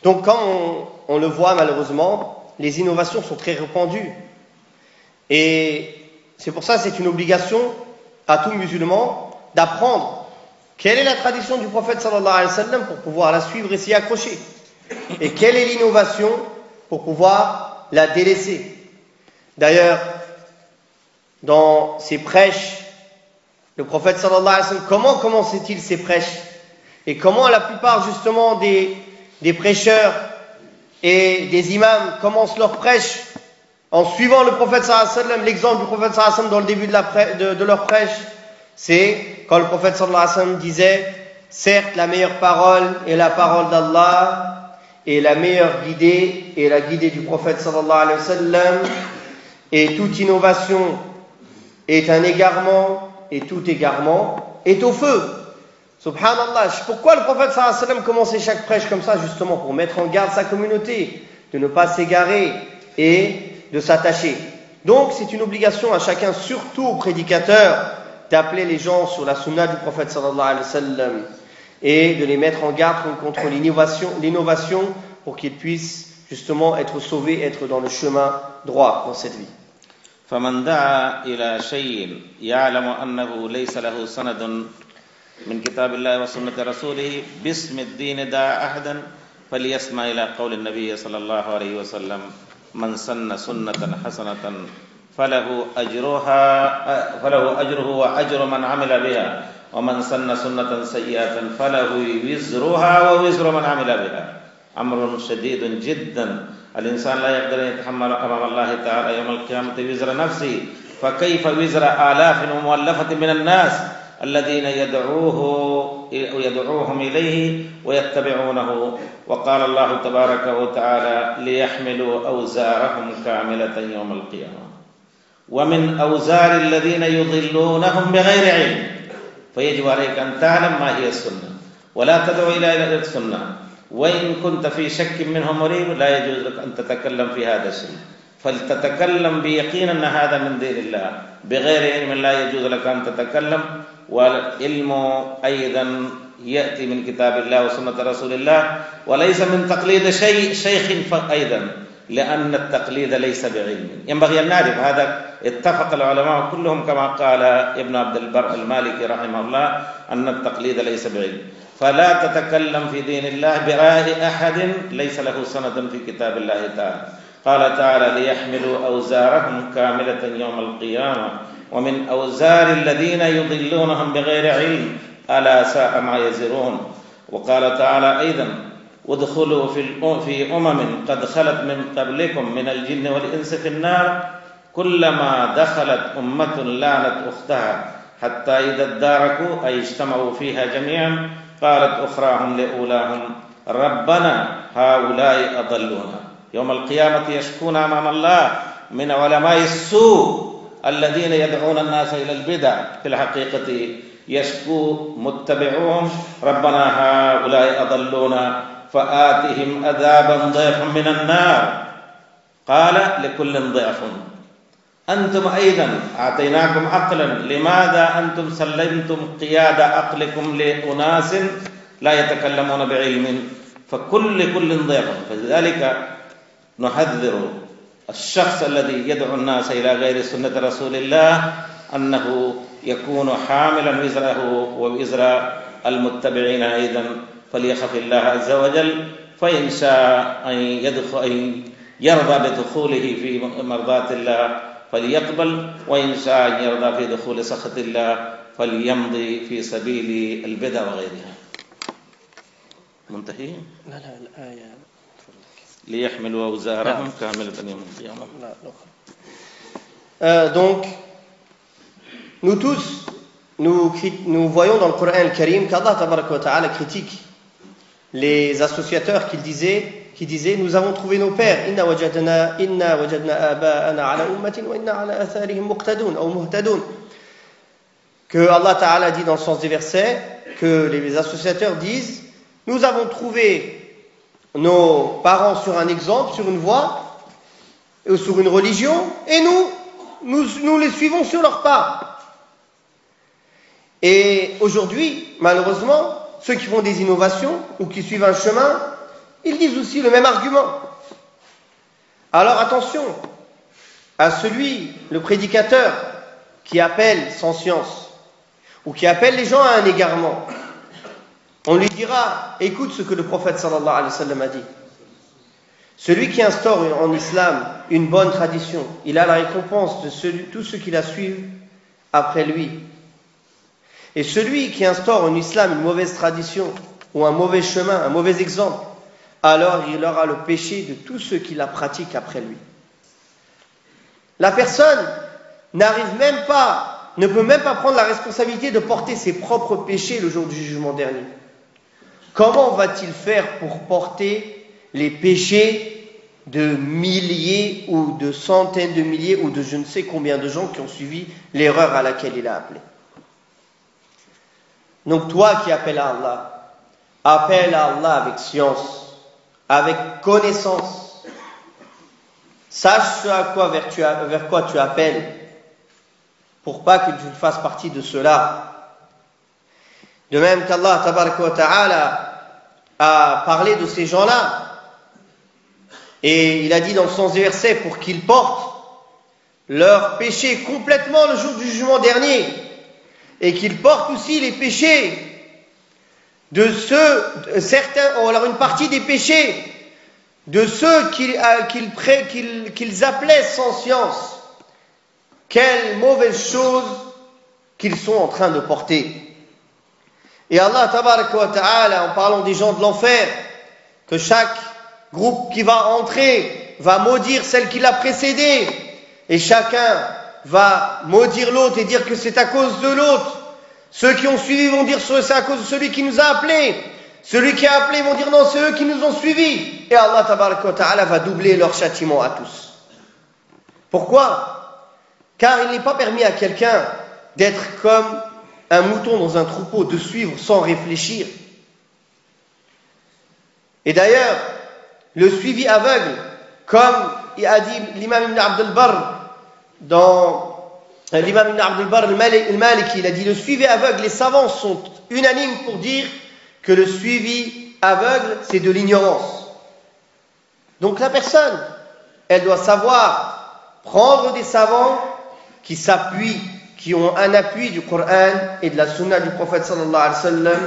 Donc quand on, on le voit malheureusement, les innovations sont très répandues. Et C'est pour ça que c'est une obligation à tout musulman d'apprendre quelle est la tradition du prophète sallallahu alayhi wa pour pouvoir la suivre et s'y accrocher. Et quelle est l'innovation pour pouvoir la délaisser. D'ailleurs, dans ses prêches, le prophète sallallahu alayhi wa sallam, comment commençait-il ses prêches Et comment la plupart justement des, des prêcheurs et des imams commencent leurs prêches en suivant le prophète sallam, l'exemple du prophète sallam dans le début de, la de, leur prêche, c'est quand le prophète sallam disait Certes, la meilleure parole est la parole d'Allah, et la meilleure guidée est la guidée du prophète sallallahu alayhi wa sallam, et toute innovation est un égarement, et tout égarement est au feu. Subhanallah, pourquoi le prophète sallallahu alayhi wa sallam commençait chaque prêche comme ça, justement, pour mettre en garde sa communauté, de ne pas s'égarer, et de s'attacher. Donc c'est une obligation à chacun, surtout aux prédicateurs, d'appeler les gens sur la sunna du prophète sallallahu alayhi wa sallam et de les mettre en garde contre l'innovation, pour qu'ils puissent justement être sauvés, être dans le chemin droit dans cette vie. da'a فمن دعا إلى شيء يعلم أنه ليس له سند من كتاب الله وسنة رسوله باسم الدين دعا أحدا فليسمع إلى قول النبي sallallahu alayhi wa sallam » من سن سنة حسنة فله أجرها فله أجره وأجر من عمل بها ومن سن سنة سيئة فله وزرها ووزر من عمل بها أمر شديد جدا الإنسان لا يقدر أن يتحمل أمام الله تعالى يوم القيامة وزر نفسه فكيف وزر آلاف ومؤلفة من الناس الذين يدعوه يدعوهم إليه ويتبعونه وقال الله تبارك وتعالى ليحملوا أوزارهم كاملة يوم القيامة ومن أوزار الذين يضلونهم بغير علم فيجب عليك أن تعلم ما هي السنة ولا تدعو إلى السنة وإن كنت في شك منهم مريب لا يجوز لك أن تتكلم في هذا الشيء فلتتكلم بيقين أن هذا من دين الله بغير علم لا يجوز لك أن تتكلم والعلم أيضا يأتي من كتاب الله وسنة رسول الله وليس من تقليد شيء شيخ أيضا لأن التقليد ليس بعلم ينبغي أن نعرف هذا اتفق العلماء كلهم كما قال ابن عبد البر المالكي رحمه الله أن التقليد ليس بعلم فلا تتكلم في دين الله برأي أحد ليس له سند في كتاب الله تعالى قال تعالى ليحملوا أوزارهم كاملة يوم القيامة ومن أوزار الذين يضلونهم بغير علم ألا ساء ما يزرون وقال تعالى أيضا ادخلوا في في أمم قد خلت من قبلكم من الجن والإنس في النار كلما دخلت أمة لانت أختها حتى إذا اداركوا أي اجتمعوا فيها جميعا قالت أخراهم لأولاهم ربنا هؤلاء أضلونا يوم القيامة يشكون أمام الله من علماء السوء الذين يدعون الناس إلى البدع في الحقيقة يشكو متبعوهم ربنا هؤلاء أضلونا فآتهم عذابا ضعفا من النار قال لكل ضعف أنتم أيضا أعطيناكم عقلا لماذا أنتم سلمتم قياد عقلكم لأناس لا يتكلمون بعلم فكل كل ضعف فلذلك نحذر الشخص الذي يدعو الناس إلى غير سنة رسول الله أنه يكون حاملا وزره ووزر المتبعين أيضا فليخف الله عز وجل فإن شاء أن يدخل أن يرضى بدخوله في مرضاة الله فليقبل وإن شاء أن يرضى في دخول سخط الله فليمضي في سبيل البدع وغيرها منتهي؟ لا لا الآية Euh, donc, nous tous, nous, nous voyons dans le Coran le karim qu'Allah ta'ala critique les associateurs qui disaient, qui disaient Nous avons trouvé nos pères, inna wajadna, inna wajadna aba'ana ala ummatin wa inna ala atharihim muqtadun, ou muhtadun. Que Allah ta'ala dit dans le sens des versets, que les associateurs disent Nous avons trouvé nos parents sur un exemple, sur une voie, ou sur une religion, et nous, nous, les suivons sur leur pas. Et aujourd'hui, malheureusement, ceux qui font des innovations ou qui suivent un chemin, ils disent aussi le même argument. Alors attention à celui, le prédicateur, qui appelle sans science, ou qui appelle les gens à un égarement, on lui dira, écoute ce que le prophète sallallahu alayhi wa sallam a dit. Celui qui instaure en islam une bonne tradition, il a la récompense de celui, tous ceux qui la suivent après lui. Et celui qui instaure en islam une mauvaise tradition ou un mauvais chemin, un mauvais exemple, alors il aura le péché de tous ceux qui la pratiquent après lui. La personne n'arrive même pas, ne peut même pas prendre la responsabilité de porter ses propres péchés le jour du jugement dernier. Comment va-t-il faire pour porter les péchés de milliers ou de centaines de milliers ou de je ne sais combien de gens qui ont suivi l'erreur à laquelle il a appelé Donc toi qui appelles à Allah, appelle à Allah avec science, avec connaissance. Sache à quoi vers, quoi tu appelles, pour pas que tu ne fasses partie de cela. De même qu'Allah a parlé de ces gens-là. Et il a dit dans le sens verset pour qu'ils portent leurs péchés complètement le jour du jugement dernier. Et qu'ils portent aussi les péchés de ceux, certains, alors une partie des péchés de ceux qu'ils euh, appelaient sans science. Quelle mauvaise chose qu'ils sont en train de porter. Et Allah ta'ala, en parlant des gens de l'enfer, que chaque groupe qui va entrer va maudire celle qui l'a précédé. Et chacun va maudire l'autre et dire que c'est à cause de l'autre. Ceux qui ont suivi vont dire que c'est à cause de celui qui nous a appelés. Celui qui a appelé vont dire non, c'est eux qui nous ont suivis. Et Allah wa ta'ala va doubler leur châtiment à tous. Pourquoi Car il n'est pas permis à quelqu'un d'être comme un mouton dans un troupeau, de suivre sans réfléchir. Et d'ailleurs, le suivi aveugle, comme il a dit l'imam Ibn Barr dans euh, l'imam Ibn Abdul Barr maliki il a dit le suivi aveugle, les savants sont unanimes pour dire que le suivi aveugle, c'est de l'ignorance. Donc la personne, elle doit savoir prendre des savants qui s'appuient qui ont un appui du Coran et de la Sunna du prophète sallallahu alayhi wa sallam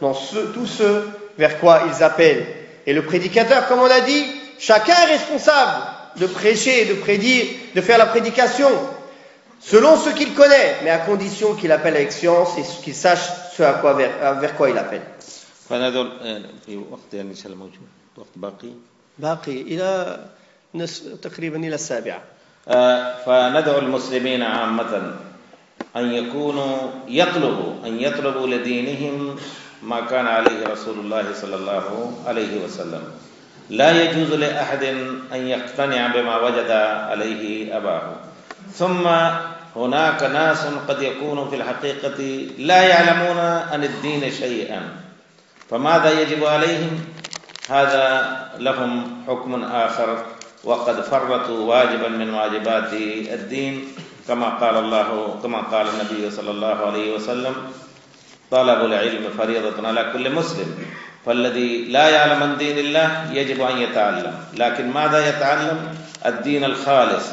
dans ce, tout ce vers quoi ils appellent. Et le prédicateur, comme on a dit, chacun est responsable de prêcher, de prédire, de faire la prédication, selon ce qu'il connaît, mais à condition qu'il appelle avec science et qu'il sache ce à quoi, vers, quoi il appelle. أن يكونوا يطلبوا أن يطلبوا لدينهم ما كان عليه رسول الله صلى الله عليه وسلم لا يجوز لأحد أن يقتنع بما وجد عليه أباه ثم هناك ناس قد يكونوا في الحقيقة لا يعلمون عن الدين شيئا فماذا يجب عليهم هذا لهم حكم آخر وقد فرطوا واجبا من واجبات الدين كما قال الله كما قال النبي صلى الله عليه وسلم طلب العلم فريضة على كل مسلم فالذي لا يعلم عن دين الله يجب أن يتعلم لكن ماذا يتعلم الدين الخالص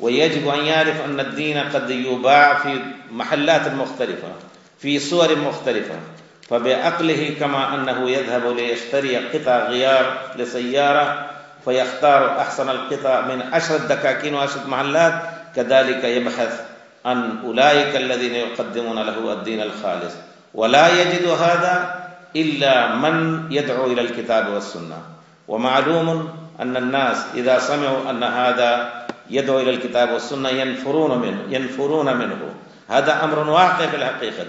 ويجب أن يعرف أن الدين قد يباع في محلات مختلفة في صور مختلفة فبعقله كما أنه يذهب ليشتري قطع غيار لسيارة فيختار أحسن القطع من عشرة دكاكين وعشرة محلات كذلك يبحث عن أولئك الذين يقدمون له الدين الخالص ولا يجد هذا إلا من يدعو إلى الكتاب والسنة ومعلوم أن الناس إذا سمعوا أن هذا يدعو إلى الكتاب والسنة ينفرون منه ينفرون منه هذا أمر واقع في الحقيقة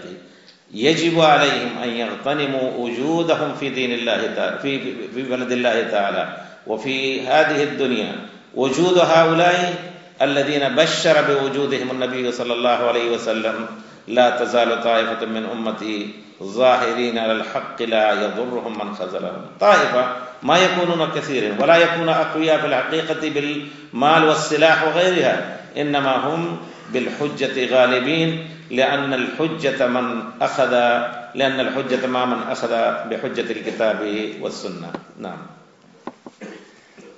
يجب عليهم أن يغتنموا وجودهم في دين الله تعالى في في بلد الله تعالى وفي هذه الدنيا وجود هؤلاء الذين بشر بوجودهم النبي صلى الله عليه وسلم لا تزال طائفة من أمتي ظاهرين على الحق لا يضرهم من خذلهم طائفة ما يكونون كثير ولا يكون أقوياء في الحقيقة بالمال والسلاح وغيرها إنما هم بالحجة غالبين لأن الحجة من أخذ لأن الحجة ما من أخذ بحجة الكتاب والسنة نعم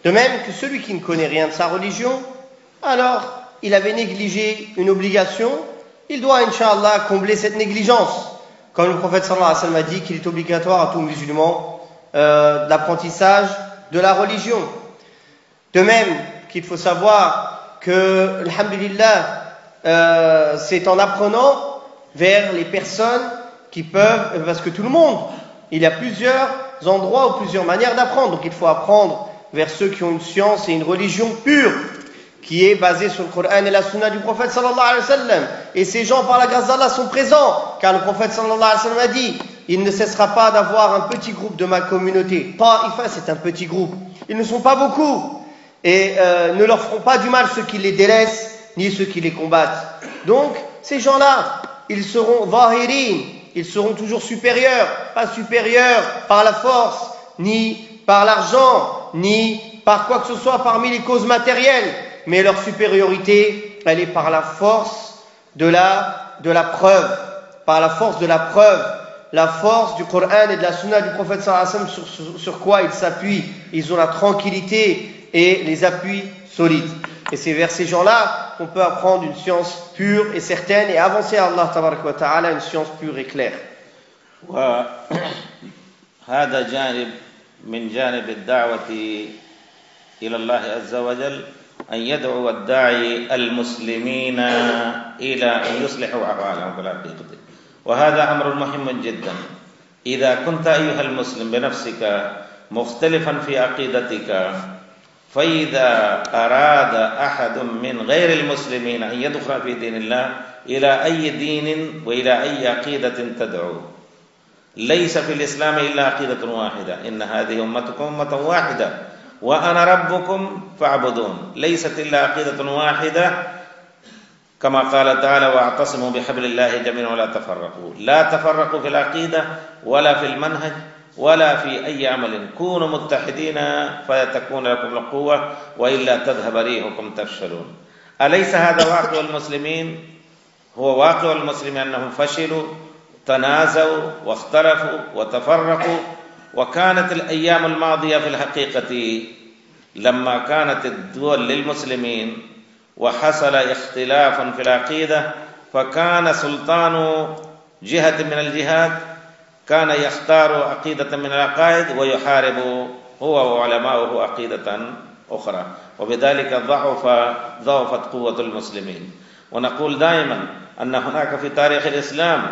De même que celui qui ne connaît rien de sa religion alors il avait négligé une obligation, il doit, Inch'Allah, combler cette négligence. Comme le prophète sallallahu alayhi wa sallam a dit qu'il est obligatoire à tout musulman l'apprentissage euh, de la religion. De même qu'il faut savoir que, alhamdulillah, euh, c'est en apprenant vers les personnes qui peuvent, euh, parce que tout le monde, il y a plusieurs endroits ou plusieurs manières d'apprendre. Donc il faut apprendre vers ceux qui ont une science et une religion pure, qui est basé sur le Coran et la Sunna du prophète sallallahu alayhi wa sallam. Et ces gens, par la grâce d'Allah, sont présents, car le prophète sallallahu alayhi wa sallam a dit Il ne cessera pas d'avoir un petit groupe de ma communauté. Ta'ifa, c'est un petit groupe. Ils ne sont pas beaucoup. Et euh, ne leur feront pas du mal ceux qui les délaissent, ni ceux qui les combattent. Donc, ces gens-là, ils seront vahirin. ils seront toujours supérieurs, pas supérieurs par la force, ni par l'argent, ni par quoi que ce soit parmi les causes matérielles mais leur supériorité, elle est par la force de la, de la preuve, par la force de la preuve, la force du Coran et de la Sunna du prophète sallallahu sur, sur, sur quoi ils s'appuient. Ils ont la tranquillité et les appuis solides. Et c'est vers ces gens-là qu'on peut apprendre une science pure et certaine et avancer à Allah ta'ala une science pure et claire. wa أن يدعو الداعي المسلمين إلى أن يصلحوا أحوالهم في الحقيقة وهذا أمر مهم جدا إذا كنت أيها المسلم بنفسك مختلفا في عقيدتك فإذا أراد أحد من غير المسلمين أن يدخل في دين الله إلى أي دين وإلى أي عقيدة تدعو ليس في الإسلام إلا عقيدة واحدة إن هذه أمتكم أمة واحدة وأنا ربكم فاعبدون ليست إلا عقيدة واحدة كما قال تعالى واعتصموا بحبل الله جميعا ولا تفرقوا لا تفرقوا في العقيدة ولا في المنهج ولا في أي عمل كونوا متحدين فتكون لكم القوة وإلا تذهب ريحكم تفشلون أليس هذا واقع المسلمين هو واقع المسلمين أنهم فشلوا تنازوا واختلفوا وتفرقوا وكانت الأيام الماضية في الحقيقة لما كانت الدول للمسلمين وحصل اختلاف في العقيدة فكان سلطان جهة من الجهات كان يختار عقيدة من العقائد ويحارب هو وعلماؤه عقيدة أخرى وبذلك ضعف ضعفت قوة المسلمين ونقول دائما أن هناك في تاريخ الإسلام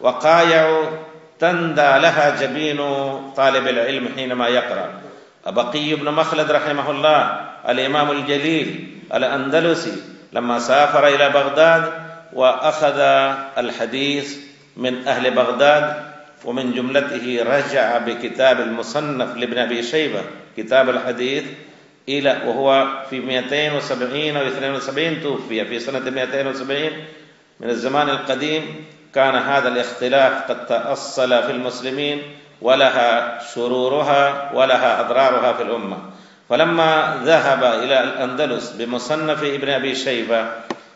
وقايع تندى لها جبين طالب العلم حينما يقرأ بقي بن مخلد رحمه الله الإمام الجليل الأندلسي لما سافر إلى بغداد وأخذ الحديث من أهل بغداد ومن جملته رجع بكتاب المصنف لابن أبي شيبة كتاب الحديث إلى وهو في 270 أو 72 توفي في سنة 270 من الزمان القديم كان هذا الاختلاف قد تأصل في المسلمين ولها شرورها ولها أضرارها في الأمة فلما ذهب إلى الأندلس بمصنف ابن أبي شيبة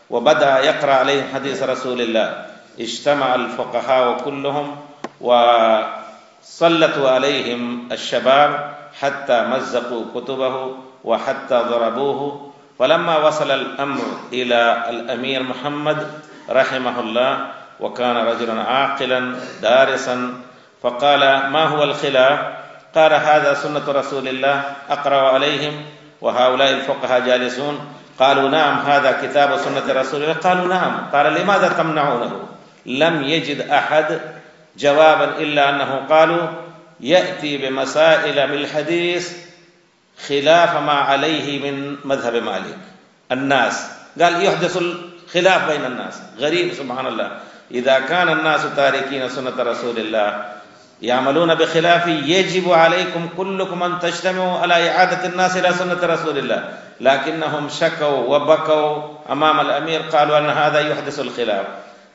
وبدأ يقرأ عليه حديث رسول الله اجتمع الفقهاء كلهم وسلطوا عليهم الشباب حتى مزقوا كتبه وحتى ضربوه فلما وصل الأمر إلى الأمير محمد رحمه الله وكان رجلا عاقلا دارسا فقال ما هو الخلاء قال هذا سنة رسول الله أقرأ عليهم وهؤلاء الفقهاء جالسون قالوا نعم هذا كتاب سنة رسول الله قالوا نعم قال لماذا تمنعونه لم يجد أحد جوابا إلا أنه قالوا يأتي بمسائل من الحديث خلاف ما عليه من مذهب مالك الناس قال يحدث الخلاف بين الناس غريب سبحان الله اذا كان الناس تاركين سنه رسول الله يعملون بخلاف يجب عليكم كلكم ان تجتمعوا على اعاده الناس الى سنه رسول الله لكنهم شكوا وبكوا امام الامير قالوا ان هذا يحدث الخلاف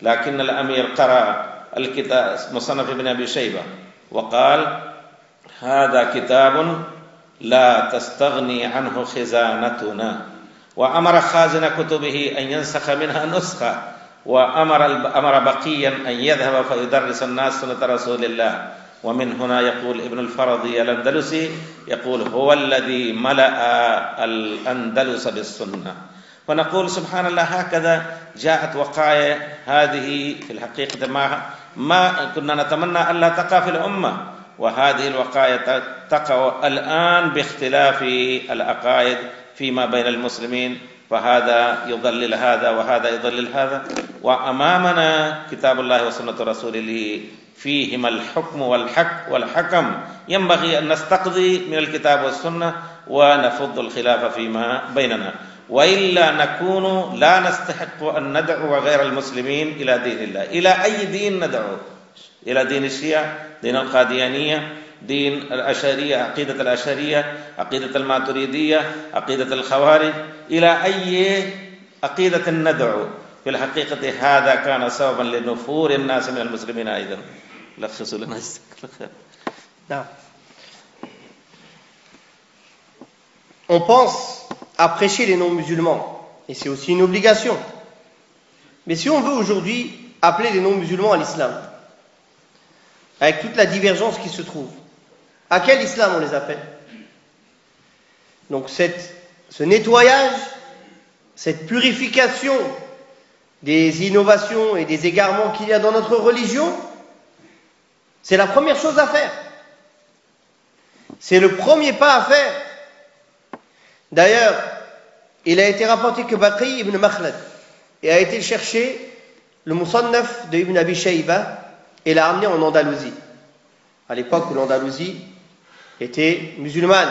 لكن الامير قرا الكتاب مصنف ابن ابي شيبه وقال هذا كتاب لا تستغني عنه خزانتنا وامر خازن كتبه ان ينسخ منها نسخه وأمر أمر بقيا أن يذهب فيدرس الناس سنة رسول الله ومن هنا يقول ابن الفرضي الأندلسي يقول هو الذي ملأ الأندلس بالسنة فنقول سبحان الله هكذا جاءت وقاية هذه في الحقيقة ما ما كنا نتمنى ألا تقع في الأمة وهذه الوقاية تقع الآن باختلاف العقائد فيما بين المسلمين فهذا يضلل هذا وهذا يضلل هذا وأمامنا كتاب الله وسنة الله فيهما الحكم والحق والحكم ينبغي أن نستقضي من الكتاب والسنة ونفض الخلاف فيما بيننا وإلا نكون لا نستحق أن ندعو غير المسلمين إلى دين الله إلى أي دين ندعو إلى دين الشيعة دين القاديانية دين al عقيدة الأشعرية عقيدة الماتريدية عقيدة الخوارج إلى أي عقيدة ندعو في الحقيقة هذا كان سببا لنفور الناس من المسلمين أيضا لخصوا لنا نعم On pense à prêcher les non-musulmans, et c'est aussi une obligation. Mais si on veut aujourd'hui appeler les non-musulmans à l'islam, avec toute la divergence qui se trouve, à quel islam on les appelle Donc ce nettoyage, cette purification des innovations et des égarements qu'il y a dans notre religion, c'est la première chose à faire. C'est le premier pas à faire. D'ailleurs, il a été rapporté que Bakri ibn Makhlad et a été chercher le neuf de Ibn Abi Shayba et l'a amené en Andalousie. À l'époque où l'Andalousie était musulmane.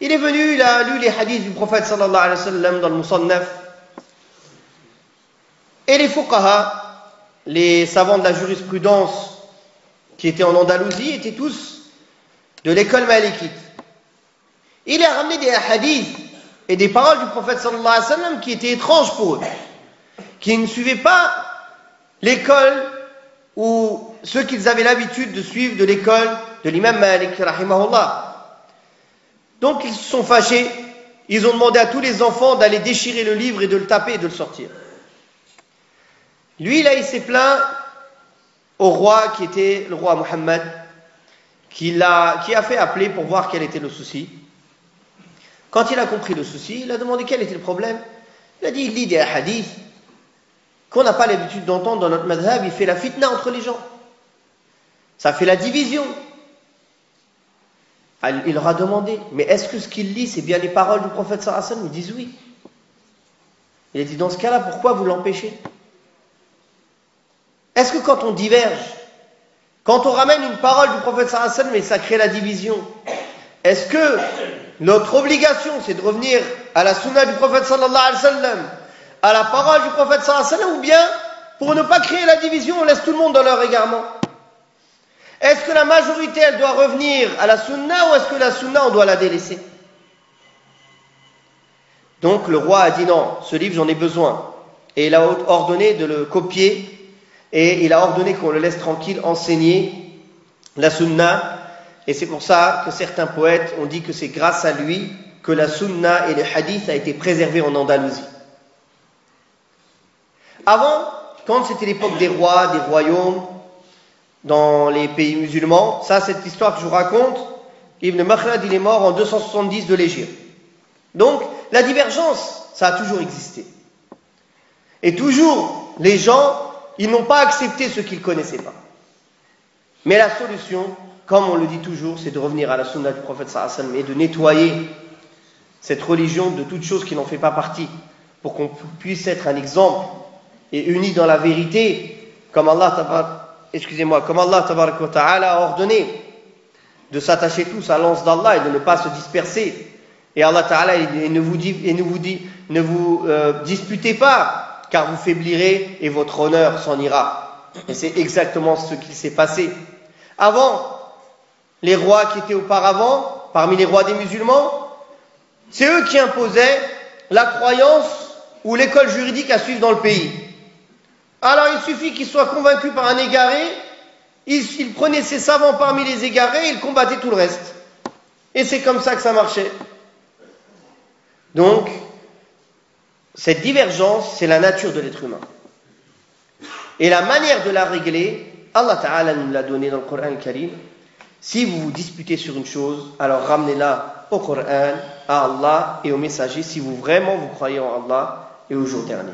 Il est venu, il a lu les hadiths du prophète sallallahu alayhi wa dans le Musannaf. Et les fuqaha, les savants de la jurisprudence qui étaient en Andalousie, étaient tous de l'école malikite. Il a ramené des hadiths et des paroles du prophète sallallahu alayhi wa qui étaient étranges pour eux, qui ne suivaient pas l'école ou ceux qu'ils avaient l'habitude de suivre de l'école de l'imam Malik, rahimahullah. Donc ils se sont fâchés, ils ont demandé à tous les enfants d'aller déchirer le livre et de le taper et de le sortir. Lui, là, il s'est plaint au roi qui était le roi Muhammad, qui a, qui a fait appeler pour voir quel était le souci. Quand il a compris le souci, il a demandé quel était le problème. Il a dit, il lit des qu'on n'a pas l'habitude d'entendre dans notre madhab, il fait la fitna entre les gens. Ça fait la division. Il leur a demandé, mais est-ce que ce qu'il lit, c'est bien les paroles du prophète sallam, Ils disent oui. Il a dit, dans ce cas-là, pourquoi vous l'empêchez Est-ce que quand on diverge, quand on ramène une parole du prophète sallam mais ça crée la division, est-ce que notre obligation, c'est de revenir à la sunna du prophète sallallahu alayhi wa sallam, à la parole du prophète sallallahu ou bien, pour ne pas créer la division, on laisse tout le monde dans leur égarement est-ce que la majorité, elle doit revenir à la sunna ou est-ce que la sunna, on doit la délaisser Donc le roi a dit non, ce livre, j'en ai besoin. Et il a ordonné de le copier et il a ordonné qu'on le laisse tranquille enseigner la sunna. Et c'est pour ça que certains poètes ont dit que c'est grâce à lui que la sunna et les hadiths a été préservé en Andalousie. Avant, quand c'était l'époque des rois, des royaumes, dans les pays musulmans. Ça, cette histoire que je vous raconte, Ibn Makhlad, il est mort en 270 de l'Égypte. Donc, la divergence, ça a toujours existé. Et toujours, les gens, ils n'ont pas accepté ce qu'ils connaissaient pas. Mais la solution, comme on le dit toujours, c'est de revenir à la sunna du prophète sallam et de nettoyer cette religion de toutes choses qui n'en fait pas partie, pour qu'on puisse être un exemple et uni dans la vérité, comme Allah excusez-moi, comme Allah ta'ala a ordonné de s'attacher tous à l'anse d'Allah et de ne pas se disperser. Et Allah Ta'ala ne vous dit, et ne vous dit, ne vous euh, disputez pas, car vous faiblirez et votre honneur s'en ira. Et c'est exactement ce qui s'est passé. Avant, les rois qui étaient auparavant, parmi les rois des musulmans, c'est eux qui imposaient la croyance ou l'école juridique à suivre dans le pays. Alors il suffit qu'il soit convaincu par un égaré, il, prenait ses savants parmi les égarés et il combattait tout le reste. Et c'est comme ça que ça marchait. Donc, cette divergence, c'est la nature de l'être humain. Et la manière de la régler, Allah Ta'ala nous l'a donné dans le Coran Karim. Si vous vous disputez sur une chose, alors ramenez-la au Coran, à Allah et au messagers, si vous vraiment vous croyez en Allah et au jour dernier.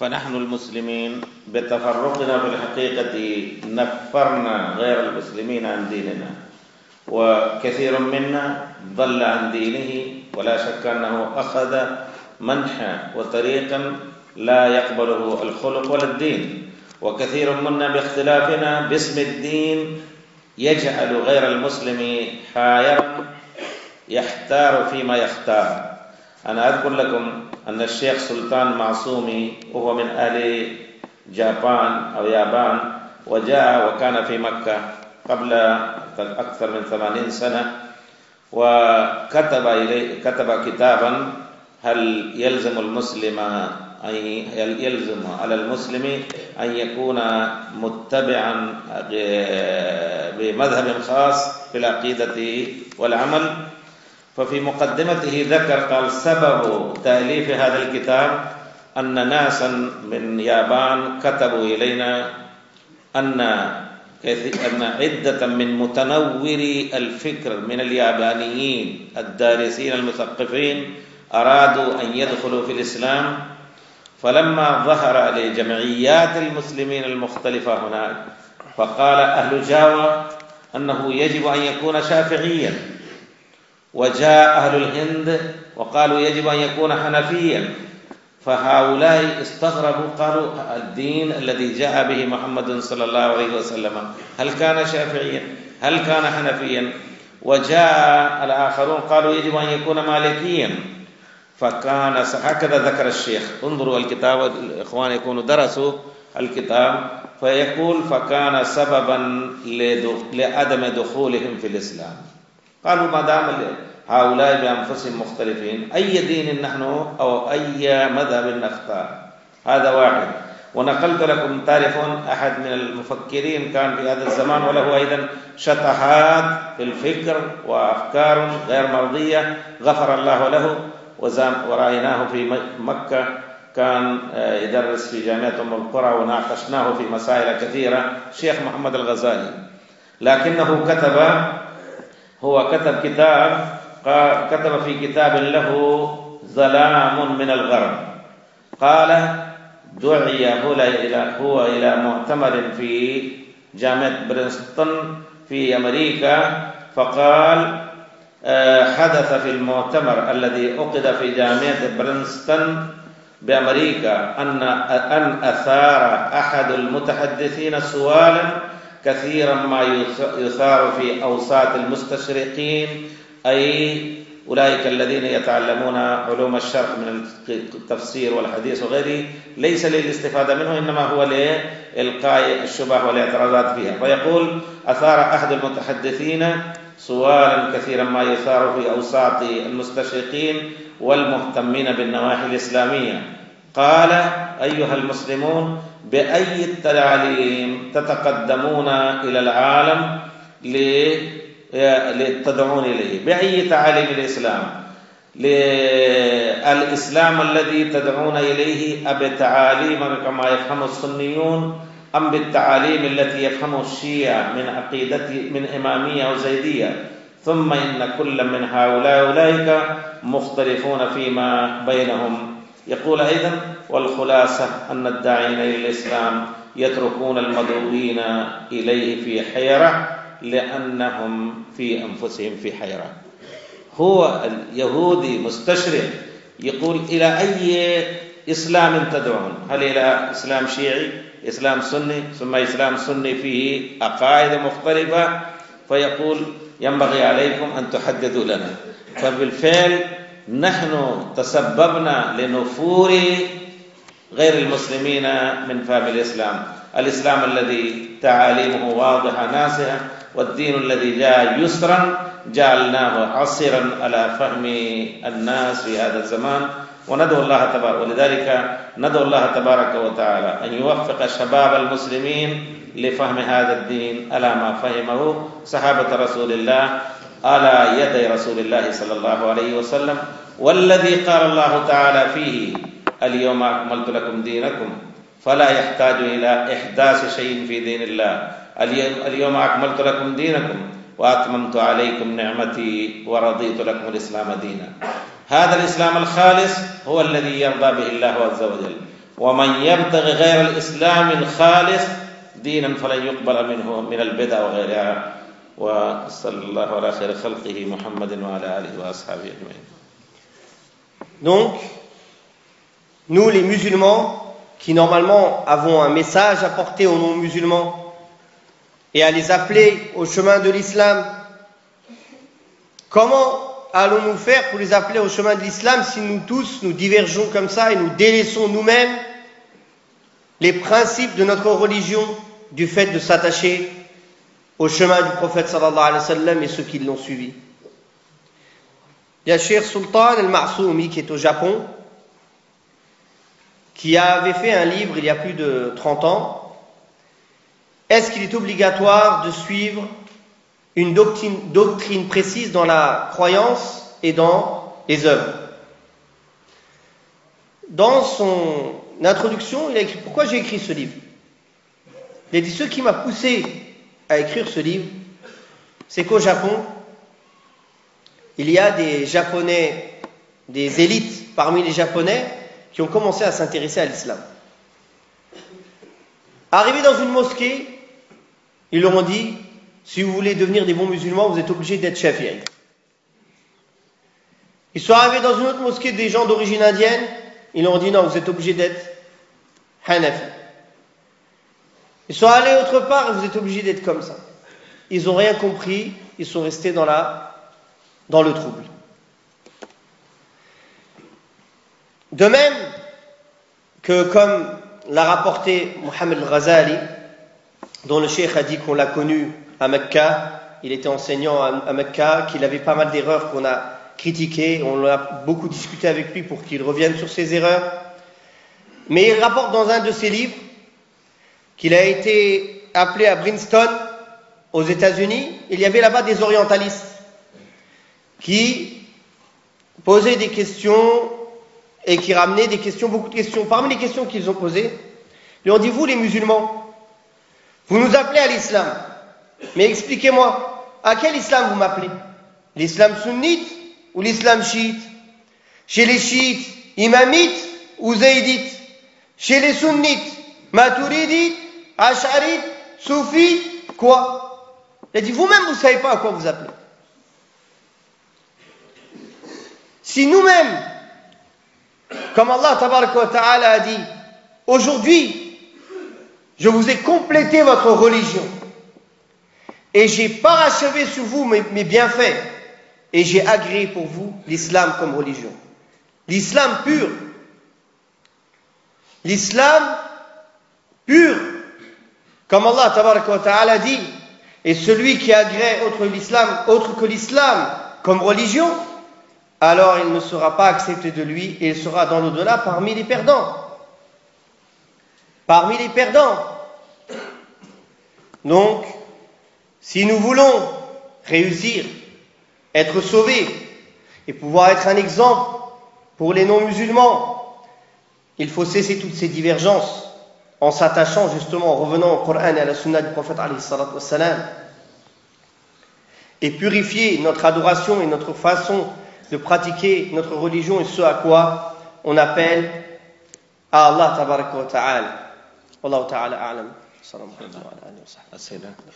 فنحن المسلمين بتفرقنا في الحقيقة نفرنا غير المسلمين عن ديننا وكثير منا ضل عن دينه ولا شك أنه أخذ منحا وطريقا لا يقبله الخلق ولا الدين وكثير منا باختلافنا باسم الدين يجعل غير المسلم حائرا يحتار فيما يختار أنا أذكر لكم أن الشيخ سلطان معصومي وهو من أهل جابان أو يابان وجاء وكان في مكة قبل أكثر من ثمانين سنة وكتب إليه كتب كتابا هل يلزم المسلم أن يلزم على المسلم أن يكون متبعا بمذهب خاص في العقيدة والعمل ففي مقدمته ذكر قال سبب تأليف هذا الكتاب أن ناسا من يابان كتبوا إلينا أن أن عدة من متنوري الفكر من اليابانيين الدارسين المثقفين أرادوا أن يدخلوا في الإسلام فلما ظهر لجمعيات المسلمين المختلفة هناك فقال أهل جاوة أنه يجب أن يكون شافعيا وجاء أهل الهند وقالوا يجب أن يكون حنفيا فهؤلاء استغربوا قالوا الدين الذي جاء به محمد صلى الله عليه وسلم هل كان شافعيا هل كان حنفيا وجاء الآخرون قالوا يجب أن يكون مالكيا فكان هكذا ذكر الشيخ انظروا الكتاب الإخوان يكونوا درسوا الكتاب فيقول فكان سببا لعدم دخولهم في الإسلام قالوا ما دام هؤلاء بأنفسهم مختلفين أي دين نحن أو أي مذهب نختار هذا واحد ونقلت لكم تعرفون أحد من المفكرين كان في هذا الزمان وله أيضا شطحات في الفكر وأفكار غير مرضية غفر الله له ورأيناه في مكة كان آه، يدرس في جامعة أم القرى وناقشناه في مسائل كثيرة شيخ محمد الغزالي لكنه كتب هو كتب كتاب كتب في كتاب له ظلام من الغرب قال دعي هو إلى هو إلى مؤتمر في جامعة برينستون في أمريكا فقال آه، حدث في المؤتمر الذي عقد في جامعة برينستون بأمريكا أن أن أثار أحد المتحدثين سؤالا كثيرا ما يثار في أوساط المستشرقين أي أولئك الذين يتعلمون علوم الشرق من التفسير والحديث وغيره ليس للاستفادة منه إنما هو لإلقاء الشبه والاعتراضات فيها فيقول أثار أحد المتحدثين سوالا كثيرا ما يثار في أوساط المستشرقين والمهتمين بالنواحي الإسلامية قال أيها المسلمون بأي التعليم تتقدمون إلى العالم لتدعون إليه بأي تعاليم الإسلام للإسلام الذي تدعون إليه أبتعاليم كما يفهم السنيون أم بالتعاليم التي يفهم الشيعة من عقيدة من إمامية وزيدية ثم إن كل من هؤلاء أولئك مختلفون فيما بينهم يقول أيضا والخلاصة أن الداعين إلى الإسلام يتركون المدعوين إليه في حيرة لأنهم في أنفسهم في حيرة هو اليهودي مستشرق يقول إلى أي إسلام تدعون هل إلى إسلام شيعي إسلام سني ثم إسلام سني فيه عقائد مختلفة فيقول ينبغي عليكم أن تحددوا لنا فبالفعل نحن تسببنا لنفور غير المسلمين من فهم الإسلام الإسلام الذي تعاليمه واضحة ناسها والدين الذي جاء يسرا جعلناه عصرا على فهم الناس في هذا الزمان وندعو الله تبارك ولذلك ندعو الله تبارك وتعالى أن يوفق شباب المسلمين لفهم هذا الدين على ما فهمه صحابة رسول الله على يد رسول الله صلى الله عليه وسلم والذي قال الله تعالى فيه اليوم أكملت لكم دينكم فلا يحتاج إلى إحداث شيء في دين الله اليوم أكملت لكم دينكم وأتممت عليكم نعمتي ورضيت لكم الإسلام دينا هذا الإسلام الخالص هو الذي يرضى به الله عز وجل ومن يبتغي غير الإسلام الخالص دينا فلن يقبل منه من البدع وغيرها Donc, nous les musulmans, qui normalement avons un message à porter aux non-musulmans et à les appeler au chemin de l'islam, comment allons-nous faire pour les appeler au chemin de l'islam si nous tous nous divergeons comme ça et nous délaissons nous-mêmes les principes de notre religion du fait de s'attacher au chemin du prophète sallallahu alayhi wa sallam et ceux qui l'ont suivi. Il y a Sultan al-Ma'soumi qui est au Japon, qui avait fait un livre il y a plus de 30 ans. Est-ce qu'il est obligatoire de suivre une doctrine, doctrine précise dans la croyance et dans les œuvres Dans son introduction, il a écrit Pourquoi j'ai écrit ce livre Il a dit Ce qui m'a poussé à écrire ce livre, c'est qu'au Japon, il y a des Japonais, des élites parmi les Japonais qui ont commencé à s'intéresser à l'islam. Arrivés dans une mosquée, ils leur ont dit si vous voulez devenir des bons musulmans, vous êtes obligés d'être shafi'i. Ils sont arrivés dans une autre mosquée des gens d'origine indienne, ils leur ont dit non, vous êtes obligés d'être hanafi. Ils sont allés autre part et vous êtes obligés d'être comme ça. Ils n'ont rien compris, ils sont restés dans, la, dans le trouble. De même que, comme l'a rapporté Mohamed ghazali dont le cheikh a dit qu'on l'a connu à Mecca, il était enseignant à Mecca, qu'il avait pas mal d'erreurs qu'on a critiquées, on a beaucoup discuté avec lui pour qu'il revienne sur ses erreurs. Mais il rapporte dans un de ses livres qu'il a été appelé à Princeton, aux États-Unis, il y avait là-bas des orientalistes qui posaient des questions et qui ramenaient des questions, beaucoup de questions. Parmi les questions qu'ils ont posées, ils ont dit, vous les musulmans, vous nous appelez à l'islam, mais expliquez-moi, à quel islam vous m'appelez L'islam sunnite ou l'islam chiite Chez les chiites, imamites ou zaïdites Chez les sunnites, maturidites Ash'ari, Soufi, quoi Il a dit vous-même vous ne savez pas à quoi vous appelez. Si nous-mêmes, comme Allah ta'ala a dit, aujourd'hui, je vous ai complété votre religion et j'ai parachevé sur vous mes, mes bienfaits et j'ai agréé pour vous l'islam comme religion. L'islam pur. L'islam pur comme Allah Ta'ala dit, et celui qui agrée autre, l'islam, autre que l'islam comme religion, alors il ne sera pas accepté de lui et il sera dans l'au-delà parmi les perdants. Parmi les perdants. Donc, si nous voulons réussir, être sauvés et pouvoir être un exemple pour les non-musulmans, il faut cesser toutes ces divergences en s'attachant justement, en revenant au Coran et à la Sunna du prophète et purifier notre adoration et notre façon de pratiquer notre religion et ce à quoi on appelle à Allah ta'ala.